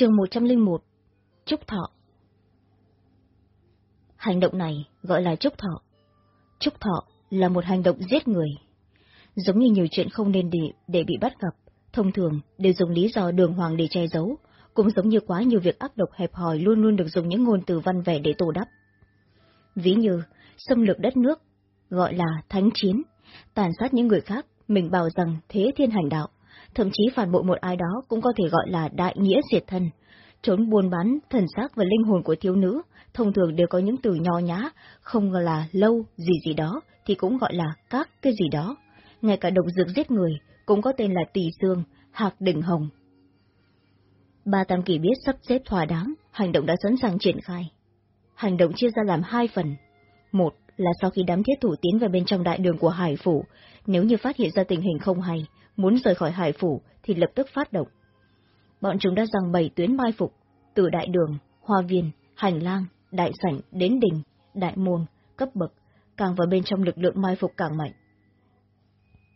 chương một trăm linh một Trúc Thọ Hành động này gọi là Trúc Thọ. Trúc Thọ là một hành động giết người. Giống như nhiều chuyện không nên để, để bị bắt gặp, thông thường đều dùng lý do đường hoàng để che giấu, cũng giống như quá nhiều việc ác độc hẹp hòi luôn luôn được dùng những ngôn từ văn vẻ để tô đắp. Ví như, xâm lược đất nước, gọi là thánh chiến, tàn sát những người khác, mình bảo rằng thế thiên hành đạo, thậm chí phản bội một ai đó cũng có thể gọi là đại nghĩa diệt thân. Trốn buôn bán thần xác và linh hồn của thiếu nữ, thông thường đều có những từ nho nhã, không là lâu gì gì đó, thì cũng gọi là các cái gì đó. Ngay cả độc dược giết người, cũng có tên là tỳ dương hạc đỉnh hồng. Ba Tam Kỳ biết sắp xếp thỏa đáng, hành động đã sẵn sàng triển khai. Hành động chia ra làm hai phần. Một là sau khi đám thiết thủ tiến vào bên trong đại đường của Hải Phủ, nếu như phát hiện ra tình hình không hay, muốn rời khỏi Hải Phủ thì lập tức phát động. Bọn chúng đã rằng bảy tuyến mai phục, từ đại đường, hoa viên, hành lang, đại sảnh đến đình, đại môn, cấp bậc, càng vào bên trong lực lượng mai phục càng mạnh.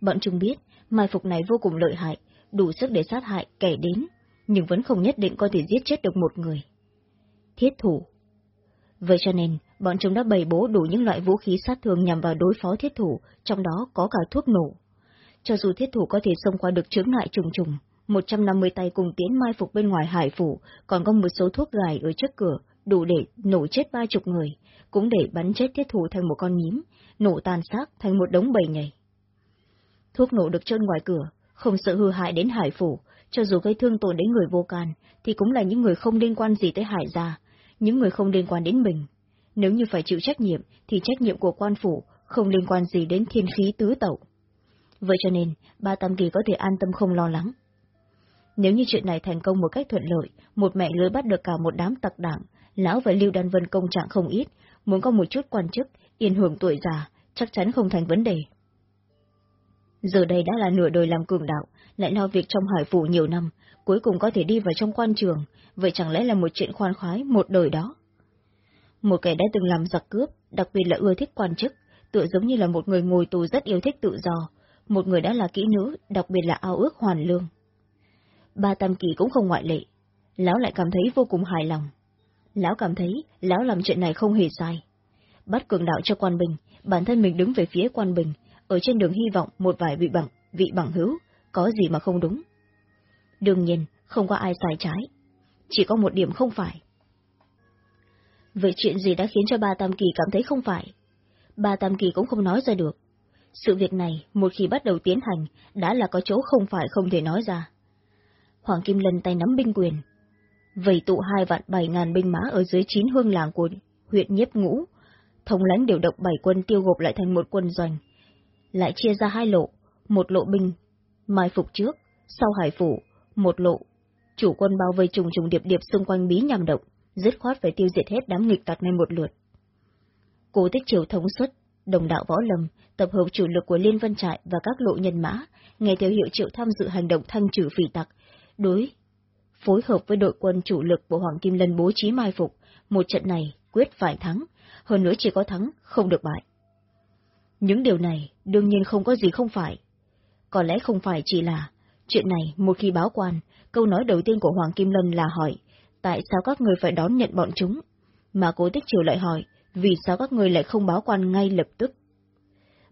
Bọn chúng biết, mai phục này vô cùng lợi hại, đủ sức để sát hại kẻ đến, nhưng vẫn không nhất định có thể giết chết được một người. Thiết thủ Vậy cho nên, bọn chúng đã bày bố đủ những loại vũ khí sát thương nhằm vào đối phó thiết thủ, trong đó có cả thuốc nổ. Cho dù thiết thủ có thể xông qua được chướng ngại trùng trùng, 150 tay cùng tiến mai phục bên ngoài hải phủ, còn có một số thuốc gài ở trước cửa, đủ để nổ chết ba chục người, cũng để bắn chết thiết thủ thành một con nhím, nổ tàn xác thành một đống bầy nhảy. Thuốc nổ được trơn ngoài cửa, không sợ hư hại đến hải phủ, cho dù gây thương tổn đến người vô can, thì cũng là những người không liên quan gì tới hải gia, những người không liên quan đến mình. Nếu như phải chịu trách nhiệm, thì trách nhiệm của quan phủ không liên quan gì đến thiên khí tứ tẩu. Vậy cho nên, ba Tam Kỳ có thể an tâm không lo lắng. Nếu như chuyện này thành công một cách thuận lợi, một mẹ lưới bắt được cả một đám tặc đảng, lão và Lưu Đan Vân công trạng không ít, muốn có một chút quan chức, yên hưởng tuổi già, chắc chắn không thành vấn đề. Giờ đây đã là nửa đời làm cường đạo, lại lo việc trong hải phủ nhiều năm, cuối cùng có thể đi vào trong quan trường, vậy chẳng lẽ là một chuyện khoan khoái một đời đó? Một kẻ đã từng làm giặc cướp, đặc biệt là ưa thích quan chức, tựa giống như là một người ngồi tù rất yêu thích tự do, một người đã là kỹ nữ, đặc biệt là ao ước hoàn lương. Ba Tam Kỳ cũng không ngoại lệ, lão lại cảm thấy vô cùng hài lòng. Lão cảm thấy lão làm chuyện này không hề sai. Bắt cường đạo cho quan bình, bản thân mình đứng về phía quan bình, ở trên đường hy vọng một vài vị bằng, vị bằng hữu, có gì mà không đúng. Đương nhiên, không có ai sai trái. Chỉ có một điểm không phải. Vậy chuyện gì đã khiến cho ba Tam Kỳ cảm thấy không phải? Ba Tam Kỳ cũng không nói ra được. Sự việc này, một khi bắt đầu tiến hành, đã là có chỗ không phải không thể nói ra. Hoàng Kim Lân tay nắm binh quyền. Vầy tụ hai vạn bảy ngàn binh mã ở dưới chín hương làng của huyện Nhiếp Ngũ, thống lãnh điều động bảy quân tiêu gộp lại thành một quân doanh. Lại chia ra hai lộ, một lộ binh, mai phục trước, sau hải phủ, một lộ. Chủ quân bao vây trùng trùng điệp điệp xung quanh bí nhằm động, dứt khoát phải tiêu diệt hết đám nghịch tặc này một lượt. Cố tích triều thống suất, đồng đạo võ lâm, tập hợp chủ lực của Liên Vân Trại và các lộ nhân mã, nghe theo hiệu triệu tham dự hành động thanh trừ phỉ tặc, đối phối hợp với đội quân chủ lực của Hoàng Kim Lân bố trí mai phục, một trận này quyết phải thắng, hơn nữa chỉ có thắng, không được bại. Những điều này đương nhiên không có gì không phải. Có lẽ không phải chỉ là, chuyện này một khi báo quan, câu nói đầu tiên của Hoàng Kim Lân là hỏi, tại sao các người phải đón nhận bọn chúng? Mà cố tích chiều lại hỏi, vì sao các người lại không báo quan ngay lập tức?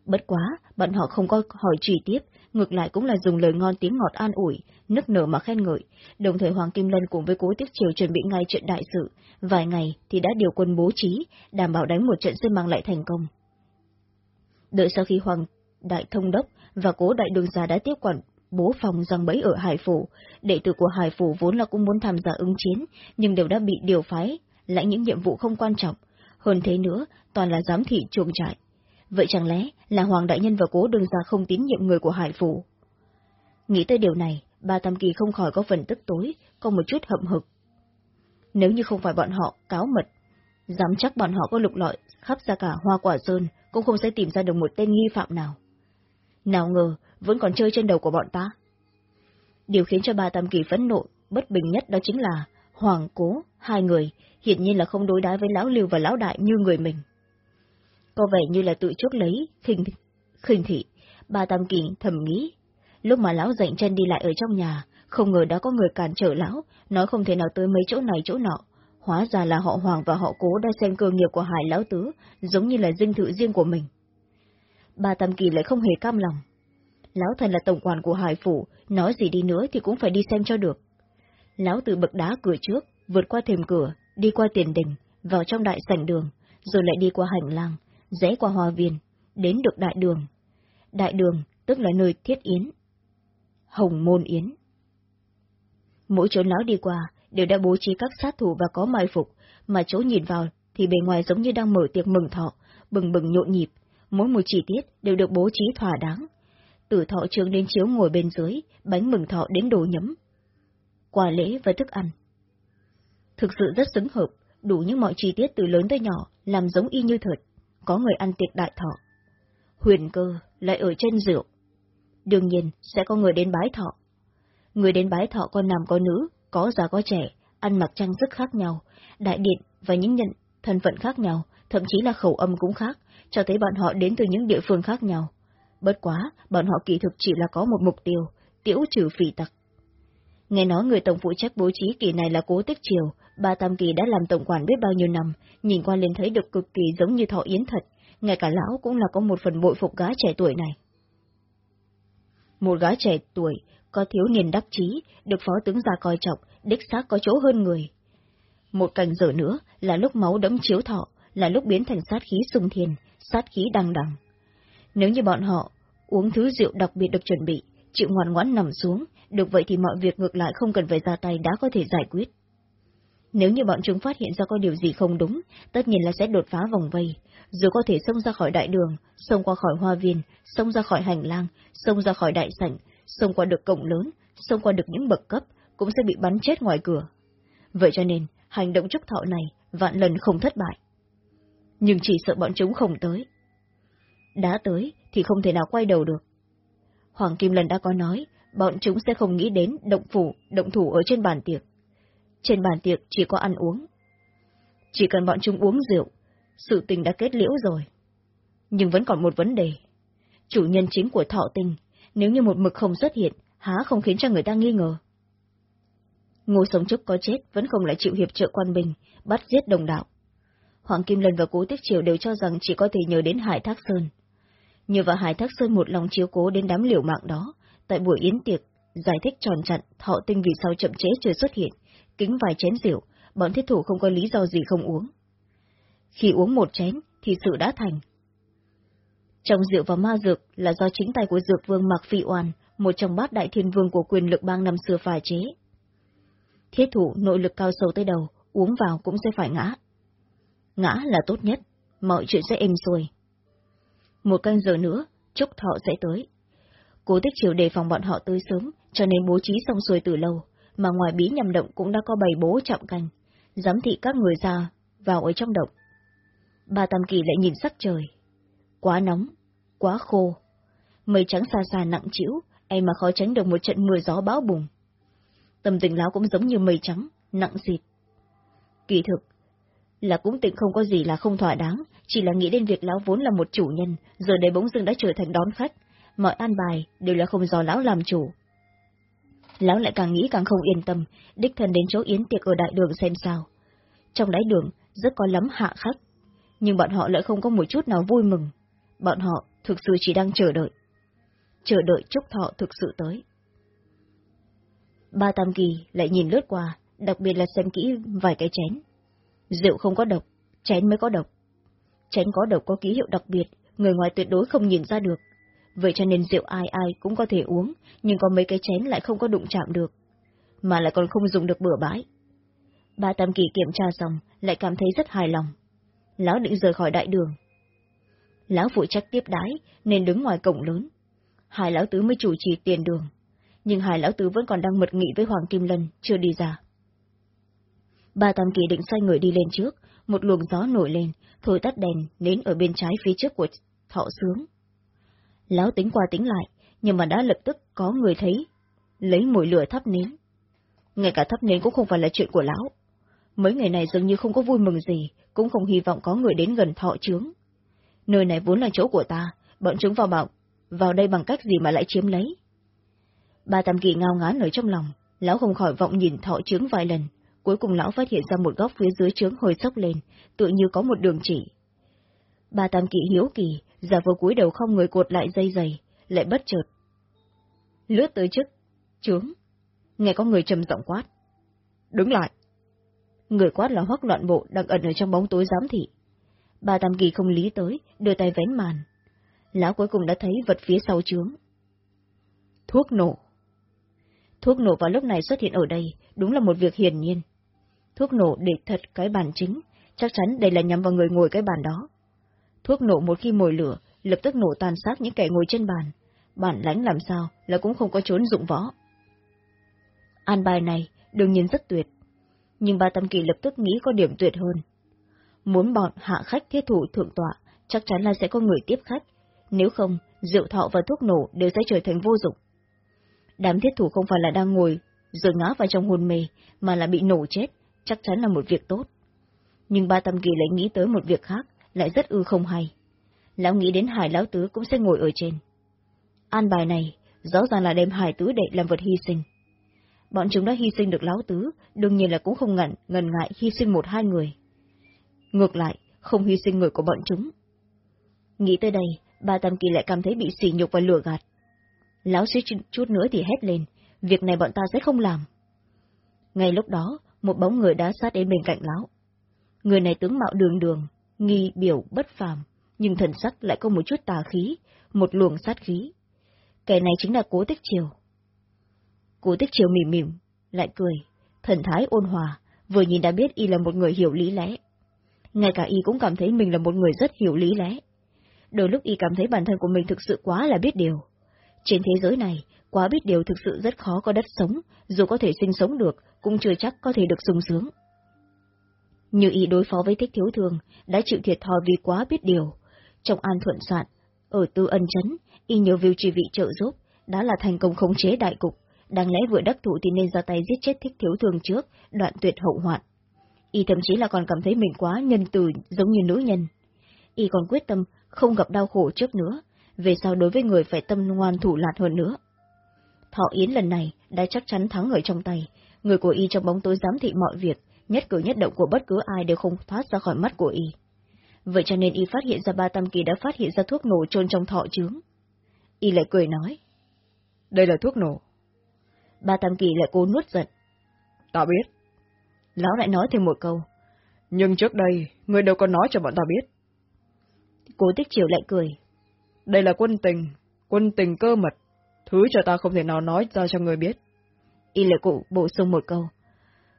Bất quá, bọn họ không có hỏi trì tiếp, ngược lại cũng là dùng lời ngon tiếng ngọt an ủi, nức nở mà khen ngợi, đồng thời Hoàng Kim Lân cùng với cố tiết triều chuẩn bị ngay chuyện đại sự, vài ngày thì đã điều quân bố trí, đảm bảo đánh một trận sẽ mang lại thành công. Đợi sau khi Hoàng Đại Thông Đốc và cố Đại Đường Già đã tiếp quản bố phòng răng bẫy ở Hải Phủ, đệ tử của Hải Phủ vốn là cũng muốn tham gia ứng chiến, nhưng đều đã bị điều phái, lãnh những nhiệm vụ không quan trọng. Hơn thế nữa, toàn là giám thị chuồng trại. Vậy chẳng lẽ là Hoàng Đại Nhân và cố đường gia không tín nhiệm người của Hải Phủ? Nghĩ tới điều này, ba Tam Kỳ không khỏi có phần tức tối, có một chút hậm hực. Nếu như không phải bọn họ cáo mật, dám chắc bọn họ có lục lọi khắp ra cả hoa quả sơn, cũng không sẽ tìm ra được một tên nghi phạm nào. Nào ngờ, vẫn còn chơi trên đầu của bọn ta. Điều khiến cho ba Tam Kỳ phẫn nộ, bất bình nhất đó chính là Hoàng Cố, hai người, hiện nhiên là không đối đãi với Lão Lưu và Lão Đại như người mình. Có vẻ như là tự chuốc lấy, khinh, khinh thị, bà Tam Kỳ thầm nghĩ, Lúc mà lão dậy chân đi lại ở trong nhà, Không ngờ đã có người cản trở lão, nói không thể nào tới mấy chỗ này chỗ nọ. Hóa ra là họ Hoàng và họ Cố đã xem cơ nghiệp của Hải Lão Tứ, giống như là dinh thự riêng của mình. bà Tam Kỳ lại không hề cam lòng. Lão thần là tổng quản của Hải Phủ, nói gì đi nữa thì cũng phải đi xem cho được. Lão tự bậc đá cửa trước, vượt qua thềm cửa, đi qua tiền đình, vào trong đại sảnh đường, rồi lại đi qua hành lang, rẽ qua hoa viên, đến được đại đường. Đại đường, tức là nơi thiết yến. Hồng môn yến. Mỗi chỗ lão đi qua, đều đã bố trí các sát thủ và có mai phục, mà chỗ nhìn vào thì bề ngoài giống như đang mở tiệc mừng thọ, bừng bừng nhộn nhịp, mỗi một chi tiết đều được bố trí thỏa đáng. Từ thọ trường đến chiếu ngồi bên dưới, bánh mừng thọ đến đồ nhấm. Quà lễ và thức ăn. Thực sự rất xứng hợp, đủ những mọi chi tiết từ lớn tới nhỏ, làm giống y như thật. Có người ăn tiệc đại thọ. Huyền cơ lại ở trên rượu. Đương nhiên sẽ có người đến bái thọ. Người đến bái thọ có nam có nữ, có già có trẻ, ăn mặc trang sức khác nhau, đại điện và những nhận thân phận khác nhau, thậm chí là khẩu âm cũng khác, cho thấy bọn họ đến từ những địa phương khác nhau. Bất quá, bọn họ kỳ thực chỉ là có một mục tiêu, tiễu trừ phỉ tặc. Nghe nói người tổng phụ trách bố trí kỳ này là Cố Tích Triều, ba Tam Kỳ đã làm tổng quản biết bao nhiêu năm, nhìn qua lên thấy được cực kỳ giống như thọ yến thật, ngay cả lão cũng là có một phần bội phục gái trẻ tuổi này. Một gái trẻ tuổi, có thiếu niên đắc chí, được phó tướng gia coi trọng, đích xác có chỗ hơn người. Một cành giờ nữa là lúc máu đẫm chiếu thọ, là lúc biến thành sát khí sung thiên, sát khí đằng đằng. Nếu như bọn họ uống thứ rượu đặc biệt được chuẩn bị, chịu ngoan ngoãn nằm xuống, được vậy thì mọi việc ngược lại không cần phải ra tay đã có thể giải quyết. Nếu như bọn chúng phát hiện ra có điều gì không đúng, tất nhiên là sẽ đột phá vòng vây, dù có thể xông ra khỏi đại đường, xông qua khỏi hoa viên, xông ra khỏi hành lang, xông ra khỏi đại sảnh, xông qua được cổng lớn, xông qua được những bậc cấp, cũng sẽ bị bắn chết ngoài cửa. Vậy cho nên, hành động trúc thọ này vạn lần không thất bại. Nhưng chỉ sợ bọn chúng không tới. Đã tới thì không thể nào quay đầu được. Hoàng Kim Lần đã có nói, bọn chúng sẽ không nghĩ đến động phủ, động thủ ở trên bàn tiệc. Trên bàn tiệc chỉ có ăn uống. Chỉ cần bọn chúng uống rượu, sự tình đã kết liễu rồi. Nhưng vẫn còn một vấn đề. Chủ nhân chính của thọ tinh, nếu như một mực không xuất hiện, há không khiến cho người ta nghi ngờ. Ngô Sống Trúc có chết vẫn không lại chịu hiệp trợ quan bình, bắt giết đồng đạo. Hoàng Kim Lân và Cố Tích Triều đều cho rằng chỉ có thể nhờ đến Hải Thác Sơn. Nhờ vào Hải Thác Sơn một lòng chiếu cố đến đám liều mạng đó, tại buổi yến tiệc, giải thích tròn chặn thọ tinh vì sao chậm chế chưa xuất hiện, kính vài chén rượu, bọn thiết thủ không có lý do gì không uống. Khi uống một chén, thì sự đã thành. Trong rượu và ma dược là do chính tay của dược vương Mạc Phi Oan, một trong bát đại thiên vương của quyền lực bang năm xưa pha chế. Thiết thủ nội lực cao sâu tới đầu, uống vào cũng sẽ phải ngã. Ngã là tốt nhất, mọi chuyện sẽ êm xuôi. Một canh giờ nữa, Trúc Thọ sẽ tới. Cố tích chiều đề phòng bọn họ tới sớm, cho nên bố trí xong xuôi từ lâu, mà ngoài bí nhầm động cũng đã có bày bố chạm canh, giám thị các người ra vào ở trong động. bà Tam Kỳ lại nhìn sắc trời. Quá nóng, quá khô. Mây trắng xa xa nặng chịu, em mà khó tránh được một trận mưa gió bão bùng. Tâm tình lão cũng giống như mây trắng, nặng xịt. Kỳ thực, là cũng tịnh không có gì là không thỏa đáng, chỉ là nghĩ đến việc lão vốn là một chủ nhân, giờ đây bỗng dưng đã trở thành đón khách. Mọi an bài đều là không do lão làm chủ. Lão lại càng nghĩ càng không yên tâm, đích thân đến chỗ yến tiệc ở đại đường xem sao. Trong đáy đường, rất có lắm hạ khách, nhưng bọn họ lại không có một chút nào vui mừng. Bọn họ thực sự chỉ đang chờ đợi. Chờ đợi chúc thọ thực sự tới. Ba Tam Kỳ lại nhìn lướt qua, đặc biệt là xem kỹ vài cái chén. Rượu không có độc, chén mới có độc. Chén có độc có ký hiệu đặc biệt, người ngoài tuyệt đối không nhìn ra được. Vậy cho nên rượu ai ai cũng có thể uống, nhưng có mấy cái chén lại không có đụng chạm được. Mà lại còn không dùng được bừa bãi. Ba Tam Kỳ kiểm tra xong, lại cảm thấy rất hài lòng. Lão định rời khỏi đại đường. Lão phụ trách tiếp đái, nên đứng ngoài cổng lớn. Hai lão tứ mới chủ trì tiền đường. Nhưng hai lão tứ vẫn còn đang mật nghị với Hoàng Kim Lân, chưa đi ra. Ba Tam Kỳ định xoay người đi lên trước, một luồng gió nổi lên, thổi tắt đèn, nến ở bên trái phía trước của thọ sướng. Lão tính qua tính lại, nhưng mà đã lập tức có người thấy, lấy mùi lửa thắp nến. Ngay cả thắp nến cũng không phải là chuyện của lão. Mấy ngày này dường như không có vui mừng gì, cũng không hy vọng có người đến gần thọ trướng. Nơi này vốn là chỗ của ta, bọn chúng vào bảo, vào đây bằng cách gì mà lại chiếm lấy. Ba Tam Kỳ ngao ngán ở trong lòng, Lão không khỏi vọng nhìn thọ trướng vài lần, cuối cùng lão phát hiện ra một góc phía dưới trướng hồi sốc lên, tự như có một đường chỉ. Ba tam kỳ hiếu kỳ, giả vờ cúi đầu không người cột lại dây dày, lại bất chợt. Lướt tới trước, trướng, nghe có người trầm giọng quát. Đứng lại! Người quát là hoắc loạn bộ đang ẩn ở trong bóng tối giám thị. Ba tam kỳ không lý tới, đưa tay vén màn. Lão cuối cùng đã thấy vật phía sau trướng. Thuốc nổ. Thuốc nổ vào lúc này xuất hiện ở đây, đúng là một việc hiển nhiên. Thuốc nổ để thật cái bàn chính, chắc chắn đây là nhắm vào người ngồi cái bàn đó. Thuốc nổ một khi mồi lửa, lập tức nổ tàn sát những kẻ ngồi trên bàn. Bản lãnh làm sao là cũng không có trốn dụng võ. An bài này đương nhiên rất tuyệt, nhưng ba tâm kỳ lập tức nghĩ có điểm tuyệt hơn. Muốn bọn hạ khách thiết thủ thượng tọa, chắc chắn là sẽ có người tiếp khách, nếu không, rượu thọ và thuốc nổ đều sẽ trở thành vô dụng. Đám thiết thủ không phải là đang ngồi, rồi ngã vào trong hôn mê, mà là bị nổ chết, chắc chắn là một việc tốt. Nhưng ba tâm kỳ lại nghĩ tới một việc khác, lại rất ư không hay. Lão nghĩ đến hải lão tứ cũng sẽ ngồi ở trên. An bài này, rõ ràng là đem hải tứ đệ làm vật hy sinh. Bọn chúng đã hy sinh được lão tứ, đương nhiên là cũng không ngần, ngần ngại hy sinh một hai người. Ngược lại, không hy sinh người của bọn chúng. Nghĩ tới đây, ba Tam Kỳ lại cảm thấy bị sỉ nhục và lừa gạt. Lão suýt chút nữa thì hét lên, việc này bọn ta sẽ không làm. Ngay lúc đó, một bóng người đã sát đến bên cạnh lão. Người này tướng mạo đường đường, nghi biểu bất phàm, nhưng thần sắc lại có một chút tà khí, một luồng sát khí. Kẻ này chính là Cố Tích Triều. Cố Tích Triều mỉm mỉm, lại cười, thần thái ôn hòa, vừa nhìn đã biết y là một người hiểu lý lẽ. Ngay cả y cũng cảm thấy mình là một người rất hiểu lý lẽ. Đôi lúc y cảm thấy bản thân của mình thực sự quá là biết điều. Trên thế giới này, quá biết điều thực sự rất khó có đất sống, dù có thể sinh sống được, cũng chưa chắc có thể được sung sướng. Như y đối phó với thích thiếu thường, đã chịu thiệt thòi vì quá biết điều. Trong an thuận soạn, ở tư ân chấn, y nhớ viêu trì vị trợ giúp, đã là thành công khống chế đại cục, đáng lẽ vừa đắc thủ thì nên ra tay giết chết thích thiếu thường trước, đoạn tuyệt hậu hoạn. Y thậm chí là còn cảm thấy mình quá nhân từ giống như nữ nhân. Y còn quyết tâm không gặp đau khổ trước nữa, về sau đối với người phải tâm ngoan thủ lạt hơn nữa. Thọ Yến lần này đã chắc chắn thắng ở trong tay, người của Y trong bóng tối giám thị mọi việc, nhất cử nhất động của bất cứ ai đều không thoát ra khỏi mắt của Y. Vậy cho nên Y phát hiện ra ba tam kỳ đã phát hiện ra thuốc nổ trôn trong thọ trướng. Y lại cười nói. Đây là thuốc nổ. Ba tam kỳ lại cố nuốt giận. Ta biết. Lão lại nói thêm một câu. Nhưng trước đây, người đâu có nói cho bọn ta biết. Cố tích triều lại cười. Đây là quân tình, quân tình cơ mật. Thứ cho ta không thể nào nói ra cho người biết. Y lệ cụ bổ sung một câu.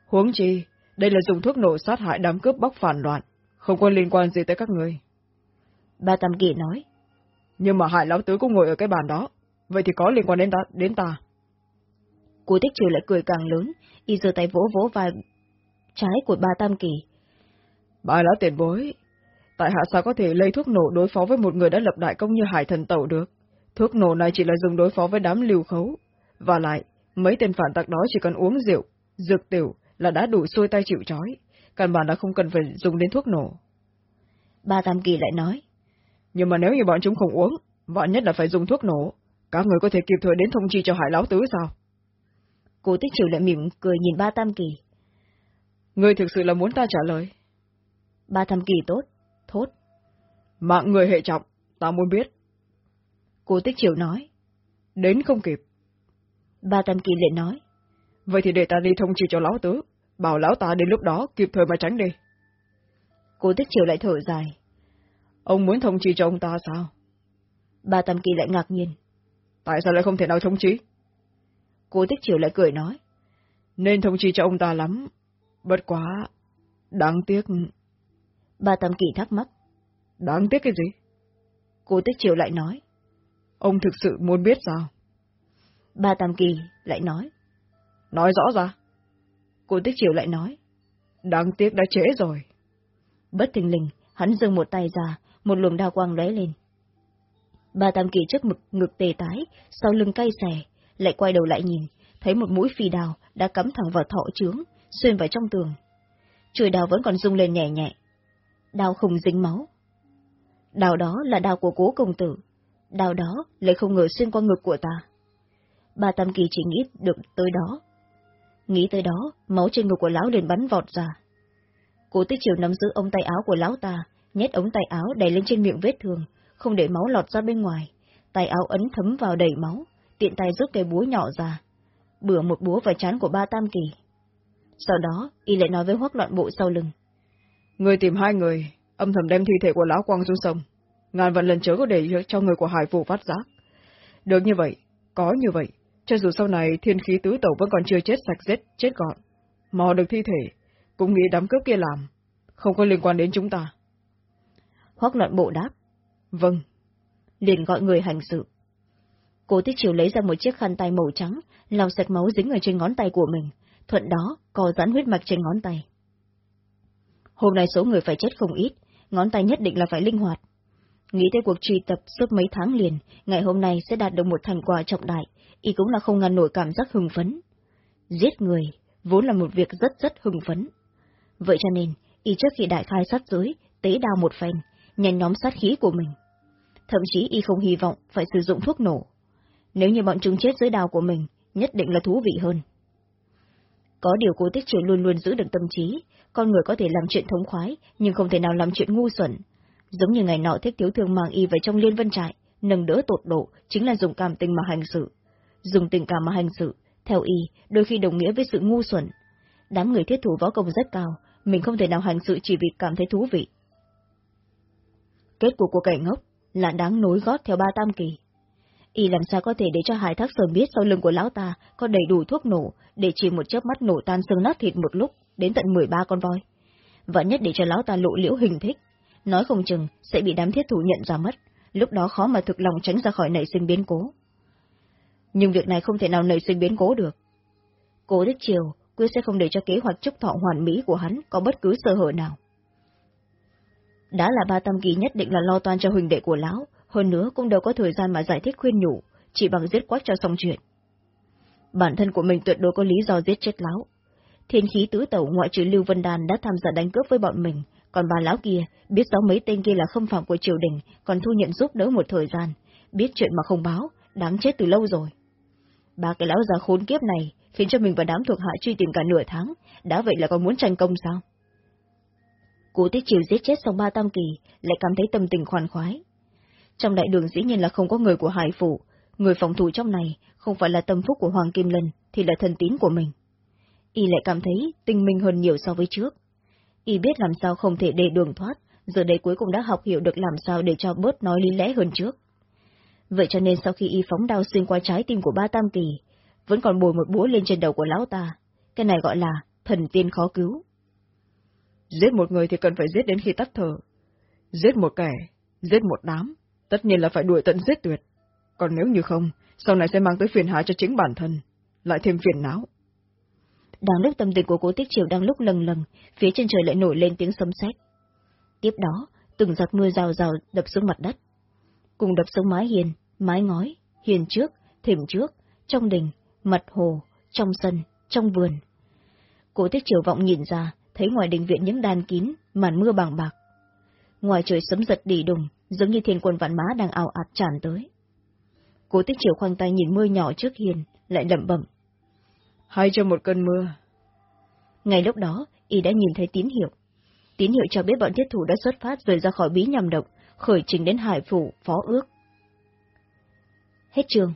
Huống chi, đây là dùng thuốc nổ sát hại đám cướp bóc phản loạn, không có liên quan gì tới các người. Ba Tam Kỳ nói. Nhưng mà hại lão tứ cũng ngồi ở cái bàn đó, vậy thì có liên quan đến ta. Đến ta. Cố tích triều lại cười càng lớn, y giơ tay vỗ vỗ vai trái của ba Tam Kỳ. Ba lão tiền bối, tại hạ sao có thể lấy thuốc nổ đối phó với một người đã lập đại công như hải thần tẩu được? Thuốc nổ này chỉ là dùng đối phó với đám liều khấu. Và lại, mấy tên phản tặc đó chỉ cần uống rượu, dược tiểu là đã đủ xuôi tay chịu trói, căn bản đã không cần phải dùng đến thuốc nổ. Ba Tam Kỳ lại nói, nhưng mà nếu như bọn chúng không uống, vạn nhất là phải dùng thuốc nổ, các người có thể kịp thời đến thông chi cho hải lão tứ sao? Cô tích trừ lại mỉm cười nhìn ba Tam Kỳ. Ngươi thực sự là muốn ta trả lời? Ba Tam Kỳ tốt, thốt. Mạng người hệ trọng, ta muốn biết. Cô tích triều nói. Đến không kịp. Ba Tam Kỳ lại nói. Vậy thì để ta đi thông chi cho lão tứ, bảo lão ta đến lúc đó kịp thời mà tránh đi. Cô tích triều lại thở dài. Ông muốn thông chi cho ông ta sao? Ba Tam Kỳ lại ngạc nhiên. Tại sao lại không thể nào thông chi? Cô tích triều lại cười nói. Nên thông chi cho ông ta lắm. Bất quá, đáng tiếc. Ba Tam Kỳ thắc mắc. Đáng tiếc cái gì? Cô tích triều lại nói. Ông thực sự muốn biết sao? Ba Tam Kỳ lại nói. Nói rõ ra. Cô Tích Triều lại nói. Đáng tiếc đã trễ rồi. Bất thình lình, hắn dâng một tay ra, một luồng đao quang lóe lên. Ba Tam Kỳ trước mực ngực tề tái, sau lưng cay xè, lại quay đầu lại nhìn, thấy một mũi phi đào đã cắm thẳng vào thọ trướng, xuyên vào trong tường. Chuôi đào vẫn còn rung lên nhẹ nhẹ. Đào không dính máu. Đào đó là đào của cố công tử. Đào đó lại không ngờ xuyên qua ngực của ta. Ba Tam Kỳ chỉ nghĩ được tới đó. Nghĩ tới đó, máu trên ngực của lão liền bắn vọt ra. Cố tích chiều nắm giữ ống tay áo của lão ta, nhét ống tay áo đẩy lên trên miệng vết thương, không để máu lọt ra bên ngoài. Tay áo ấn thấm vào đầy máu, tiện tay rút cây búa nhỏ ra. bừa một búa vào chán của ba tam kỳ. Sau đó, y lại nói với hoắc loạn bộ sau lưng. Người tìm hai người, âm thầm đem thi thể của lão quang xuống sông. Ngàn vạn lần chớ có để cho người của hải phủ phát giác. Được như vậy, có như vậy, cho dù sau này thiên khí tứ tẩu vẫn còn chưa chết sạch giết, chết gọn. Mò được thi thể, cũng nghĩ đám cướp kia làm, không có liên quan đến chúng ta. Hoác loạn bộ đáp. Vâng. Liền gọi người hành sự. Cô Tích Chiều lấy ra một chiếc khăn tay màu trắng, lau sạch máu dính ở trên ngón tay của mình, thuận đó co giãn huyết mạch trên ngón tay. Hôm nay số người phải chết không ít, ngón tay nhất định là phải linh hoạt. Nghĩ tới cuộc truy tập suốt mấy tháng liền, ngày hôm nay sẽ đạt được một thành quả trọng đại, y cũng là không ngăn nổi cảm giác hưng phấn. Giết người, vốn là một việc rất rất hưng phấn. Vậy cho nên, y trước khi đại khai sát giới, tế đao một phen, nhanh nhóm sát khí của mình. Thậm chí y không hy vọng phải sử dụng thuốc nổ. Nếu như bọn chúng chết dưới đao của mình, nhất định là thú vị hơn. Có điều cố tích triều luôn luôn giữ được tâm trí, con người có thể làm chuyện thống khoái, nhưng không thể nào làm chuyện ngu xuẩn. Giống như ngày nọ thích thiếu thương mang y về trong liên vân trại, nâng đỡ tột độ, chính là dùng cảm tình mà hành sự. Dùng tình cảm mà hành sự, theo y, đôi khi đồng nghĩa với sự ngu xuẩn. Đám người thiết thủ võ công rất cao, mình không thể nào hành sự chỉ vì cảm thấy thú vị. Kết của cuộc cải ngốc là đáng nối gót theo ba tam kỳ. Y làm sao có thể để cho Hải Thác Sơn biết sau lưng của lão ta có đầy đủ thuốc nổ để chỉ một chớp mắt nổ tan xương nát thịt một lúc, đến tận 13 con voi. Và nhất để cho lão ta lộ liễu hình thích, nói không chừng sẽ bị đám thiết thủ nhận ra mất, lúc đó khó mà thực lòng tránh ra khỏi nảy sinh biến cố. Nhưng việc này không thể nào nảy sinh biến cố được. Cố Đức Triều quyết sẽ không để cho kế hoạch trúc thọ hoàn mỹ của hắn có bất cứ sơ hở nào. Đã là ba tâm kỳ nhất định là lo toan cho huỳnh đệ của lão, hơn nữa cũng đâu có thời gian mà giải thích khuyên nhủ, chỉ bằng giết quách cho xong chuyện. Bản thân của mình tuyệt đối có lý do giết chết lão. Thiên khí tứ tẩu ngoại trừ Lưu Vân Đàn đã tham gia đánh cướp với bọn mình, còn bà lão kia biết rõ mấy tên kia là không phạm của triều đình, còn thu nhận giúp đỡ một thời gian, biết chuyện mà không báo, đáng chết từ lâu rồi. Ba cái lão già khốn kiếp này khiến cho mình và đám thuộc hạ truy tìm cả nửa tháng, đã vậy là còn muốn tranh công sao? Cố tiết chiều giết chết xong ba tam kỳ, lại cảm thấy tâm tình khoan khoái. Trong đại đường dĩ nhiên là không có người của hải phủ, người phòng thủ trong này không phải là tâm phúc của Hoàng Kim Lân, thì là thần tín của mình. Y lại cảm thấy tinh minh hơn nhiều so với trước. Y biết làm sao không thể để đường thoát, giờ đây cuối cùng đã học hiểu được làm sao để cho bớt nói lý lẽ hơn trước. Vậy cho nên sau khi y phóng đao xuyên qua trái tim của ba tam kỳ, vẫn còn bồi một búa lên trên đầu của lão ta. Cái này gọi là thần tiên khó cứu. Giết một người thì cần phải giết đến khi tắt thở. Giết một kẻ, giết một đám, tất nhiên là phải đuổi tận giết tuyệt. Còn nếu như không, sau này sẽ mang tới phiền hại cho chính bản thân, lại thêm phiền não. Đang lúc tâm tình của cố tiết triều đang lúc lần lần, phía trên trời lại nổi lên tiếng sấm sét. Tiếp đó, từng giọt mưa rào rào đập xuống mặt đất. Cùng đập xuống mái hiền, mái ngói, hiền trước, thềm trước, trong đình, mặt hồ, trong sân, trong vườn. Cố tiết triều vọng nhìn ra, thấy ngoài đình viện những đàn kín, màn mưa bằng bạc. Ngoài trời sấm giật đỉ đùng, giống như thiên quân vạn mã đang ảo ạt tràn tới. Cố tích chiều khoanh tay nhìn mưa nhỏ trước hiền, lại lẩm bẩm. Hay cho một cơn mưa. Ngay lúc đó, y đã nhìn thấy tín hiệu. Tín hiệu cho biết bọn thiết thủ đã xuất phát rời ra khỏi bí nhằm động, khởi trình đến hải phủ, phó ước. Hết trường.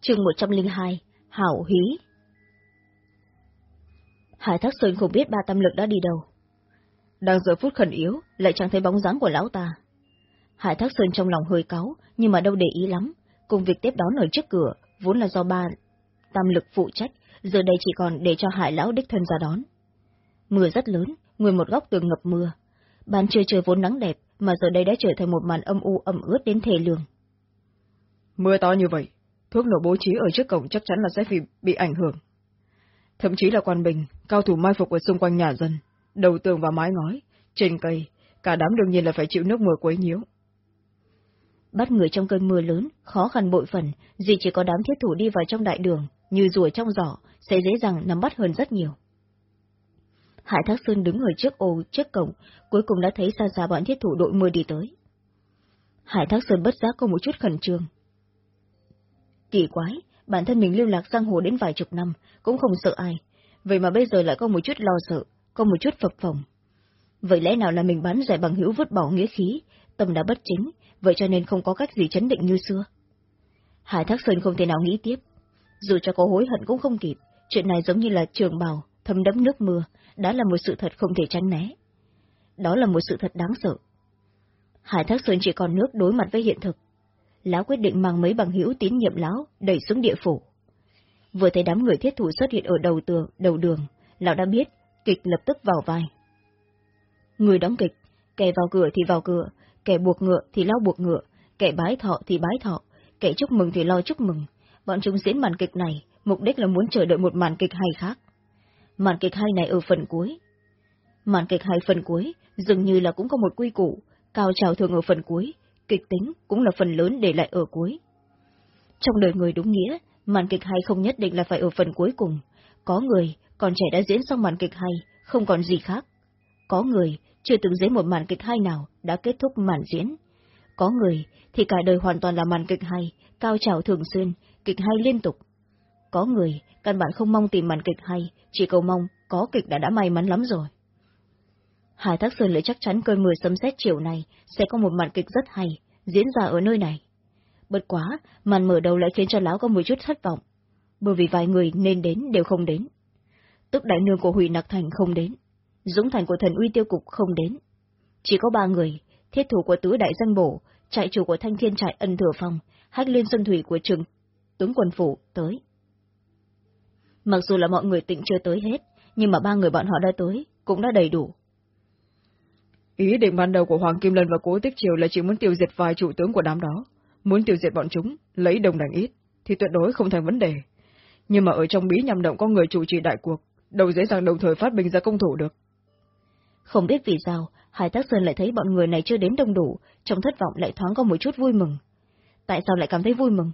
chương 102, Hảo Hí Hải Thác Sơn không biết ba tâm lực đã đi đâu. Đang giờ phút khẩn yếu, lại chẳng thấy bóng dáng của lão ta. Hải Thác Sơn trong lòng hơi cáu, nhưng mà đâu để ý lắm. Cùng việc tiếp đón ở trước cửa, vốn là do ba tam lực phụ trách, giờ đây chỉ còn để cho hải lão đích thân ra đón. Mưa rất lớn, người một góc tường ngập mưa. Ban trưa trời vốn nắng đẹp, mà giờ đây đã trở thành một màn âm u ẩm ướt đến thề lường. Mưa to như vậy, thuốc nổ bố trí ở trước cổng chắc chắn là sẽ bị, bị ảnh hưởng. Thậm chí là quan bình, cao thủ mai phục ở xung quanh nhà dân, đầu tường và mái ngói, trên cây, cả đám đương nhiên là phải chịu nước mưa quấy nhiễu. Bắt người trong cơn mưa lớn, khó khăn bội phần, duy chỉ có đám thiết thủ đi vào trong đại đường, như rùa trong giỏ, sẽ dễ dàng nắm bắt hơn rất nhiều. Hải Thác Sơn đứng ở trước ô, trước cổng, cuối cùng đã thấy xa xa bọn thiết thủ đội mưa đi tới. Hải Thác Sơn bất giác có một chút khẩn trương. Kỳ quái, bản thân mình lưu lạc giang hồ đến vài chục năm, cũng không sợ ai. Vậy mà bây giờ lại có một chút lo sợ, có một chút phập phồng. Vậy lẽ nào là mình bán rẻ bằng hữu vứt bỏ nghĩa khí, tâm đã bất chính, vậy cho nên không có cách gì chấn định như xưa. Hải Thác Sơn không thể nào nghĩ tiếp. Dù cho có hối hận cũng không kịp, chuyện này giống như là trường bào, thấm đẫm nước mưa, đã là một sự thật không thể tránh né. Đó là một sự thật đáng sợ. Hải Thác Sơn chỉ còn nước đối mặt với hiện thực. Lão quyết định mang mấy bằng hữu tín nhiệm lão, đẩy xuống địa phủ. Vừa thấy đám người thiết thủ xuất hiện ở đầu tường, đầu đường, lão đã biết, kịch lập tức vào vai. Người đóng kịch, kẻ vào cửa thì vào cửa, kẻ buộc ngựa thì lao buộc ngựa, kẻ bái thọ thì bái thọ, kẻ chúc mừng thì lo chúc mừng. Bọn chúng diễn màn kịch này, mục đích là muốn chờ đợi một màn kịch hay khác. Màn kịch hay này ở phần cuối. Màn kịch hay phần cuối, dường như là cũng có một quy củ, cao trào thường ở phần cuối, kịch tính cũng là phần lớn để lại ở cuối. Trong đời người đúng nghĩa, màn kịch hay không nhất định là phải ở phần cuối cùng. Có người, còn trẻ đã diễn xong màn kịch hay, không còn gì khác. Có người, chưa từng diễn một màn kịch hay nào, đã kết thúc màn diễn. Có người, thì cả đời hoàn toàn là màn kịch hay, cao trào thường xuyên, kịch hay liên tục. Có người, căn bản không mong tìm màn kịch hay, chỉ cầu mong có kịch đã đã may mắn lắm rồi. Hải Thác Sơn lại chắc chắn cơn mưa sấm sét chiều này sẽ có một màn kịch rất hay, diễn ra ở nơi này. Bất quá, màn mở đầu lại khiến cho lão có một chút thất vọng, bởi vì vài người nên đến đều không đến. Tức đại nương của Hủy Nặc Thành không đến, Dũng Thành của thần uy tiêu cục không đến. Chỉ có ba người, thiết thủ của tứ đại danh bổ, trại chủ của thanh thiên trại ân thừa phong, hách liên xuân thủy của trường tướng quân phủ tới. Mặc dù là mọi người tịnh chưa tới hết, nhưng mà ba người bọn họ đã tới, cũng đã đầy đủ. Ý định ban đầu của Hoàng Kim Lân và Cố Tích Triều là chỉ muốn tiêu diệt vài chủ tướng của đám đó. Muốn tiêu diệt bọn chúng, lấy đồng đảng ít, thì tuyệt đối không thành vấn đề. Nhưng mà ở trong bí nhằm động có người chủ trì đại cuộc, đâu dễ dàng đồng thời phát binh ra công thủ được. Không biết vì sao, Hải Tác Sơn lại thấy bọn người này chưa đến đông đủ, trong thất vọng lại thoáng có một chút vui mừng. Tại sao lại cảm thấy vui mừng?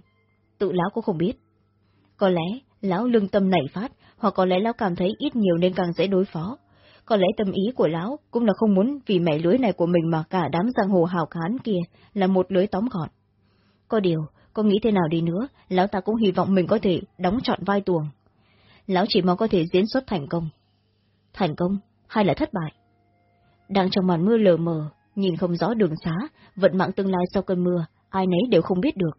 Tự lão cũng không biết. Có lẽ, lão lương tâm nảy phát, hoặc có lẽ lão cảm thấy ít nhiều nên càng dễ đối phó. Có lẽ tâm ý của lão cũng là không muốn vì mẻ lưới này của mình mà cả đám giang hồ hào khán kia là một lưới tóm gọn. Có điều, có nghĩ thế nào đi nữa, lão ta cũng hy vọng mình có thể đóng trọn vai tuồng. Lão chỉ mong có thể diễn xuất thành công. Thành công, hay là thất bại? Đang trong màn mưa lờ mờ, nhìn không rõ đường xá, vận mạng tương lai sau cơn mưa, ai nấy đều không biết được.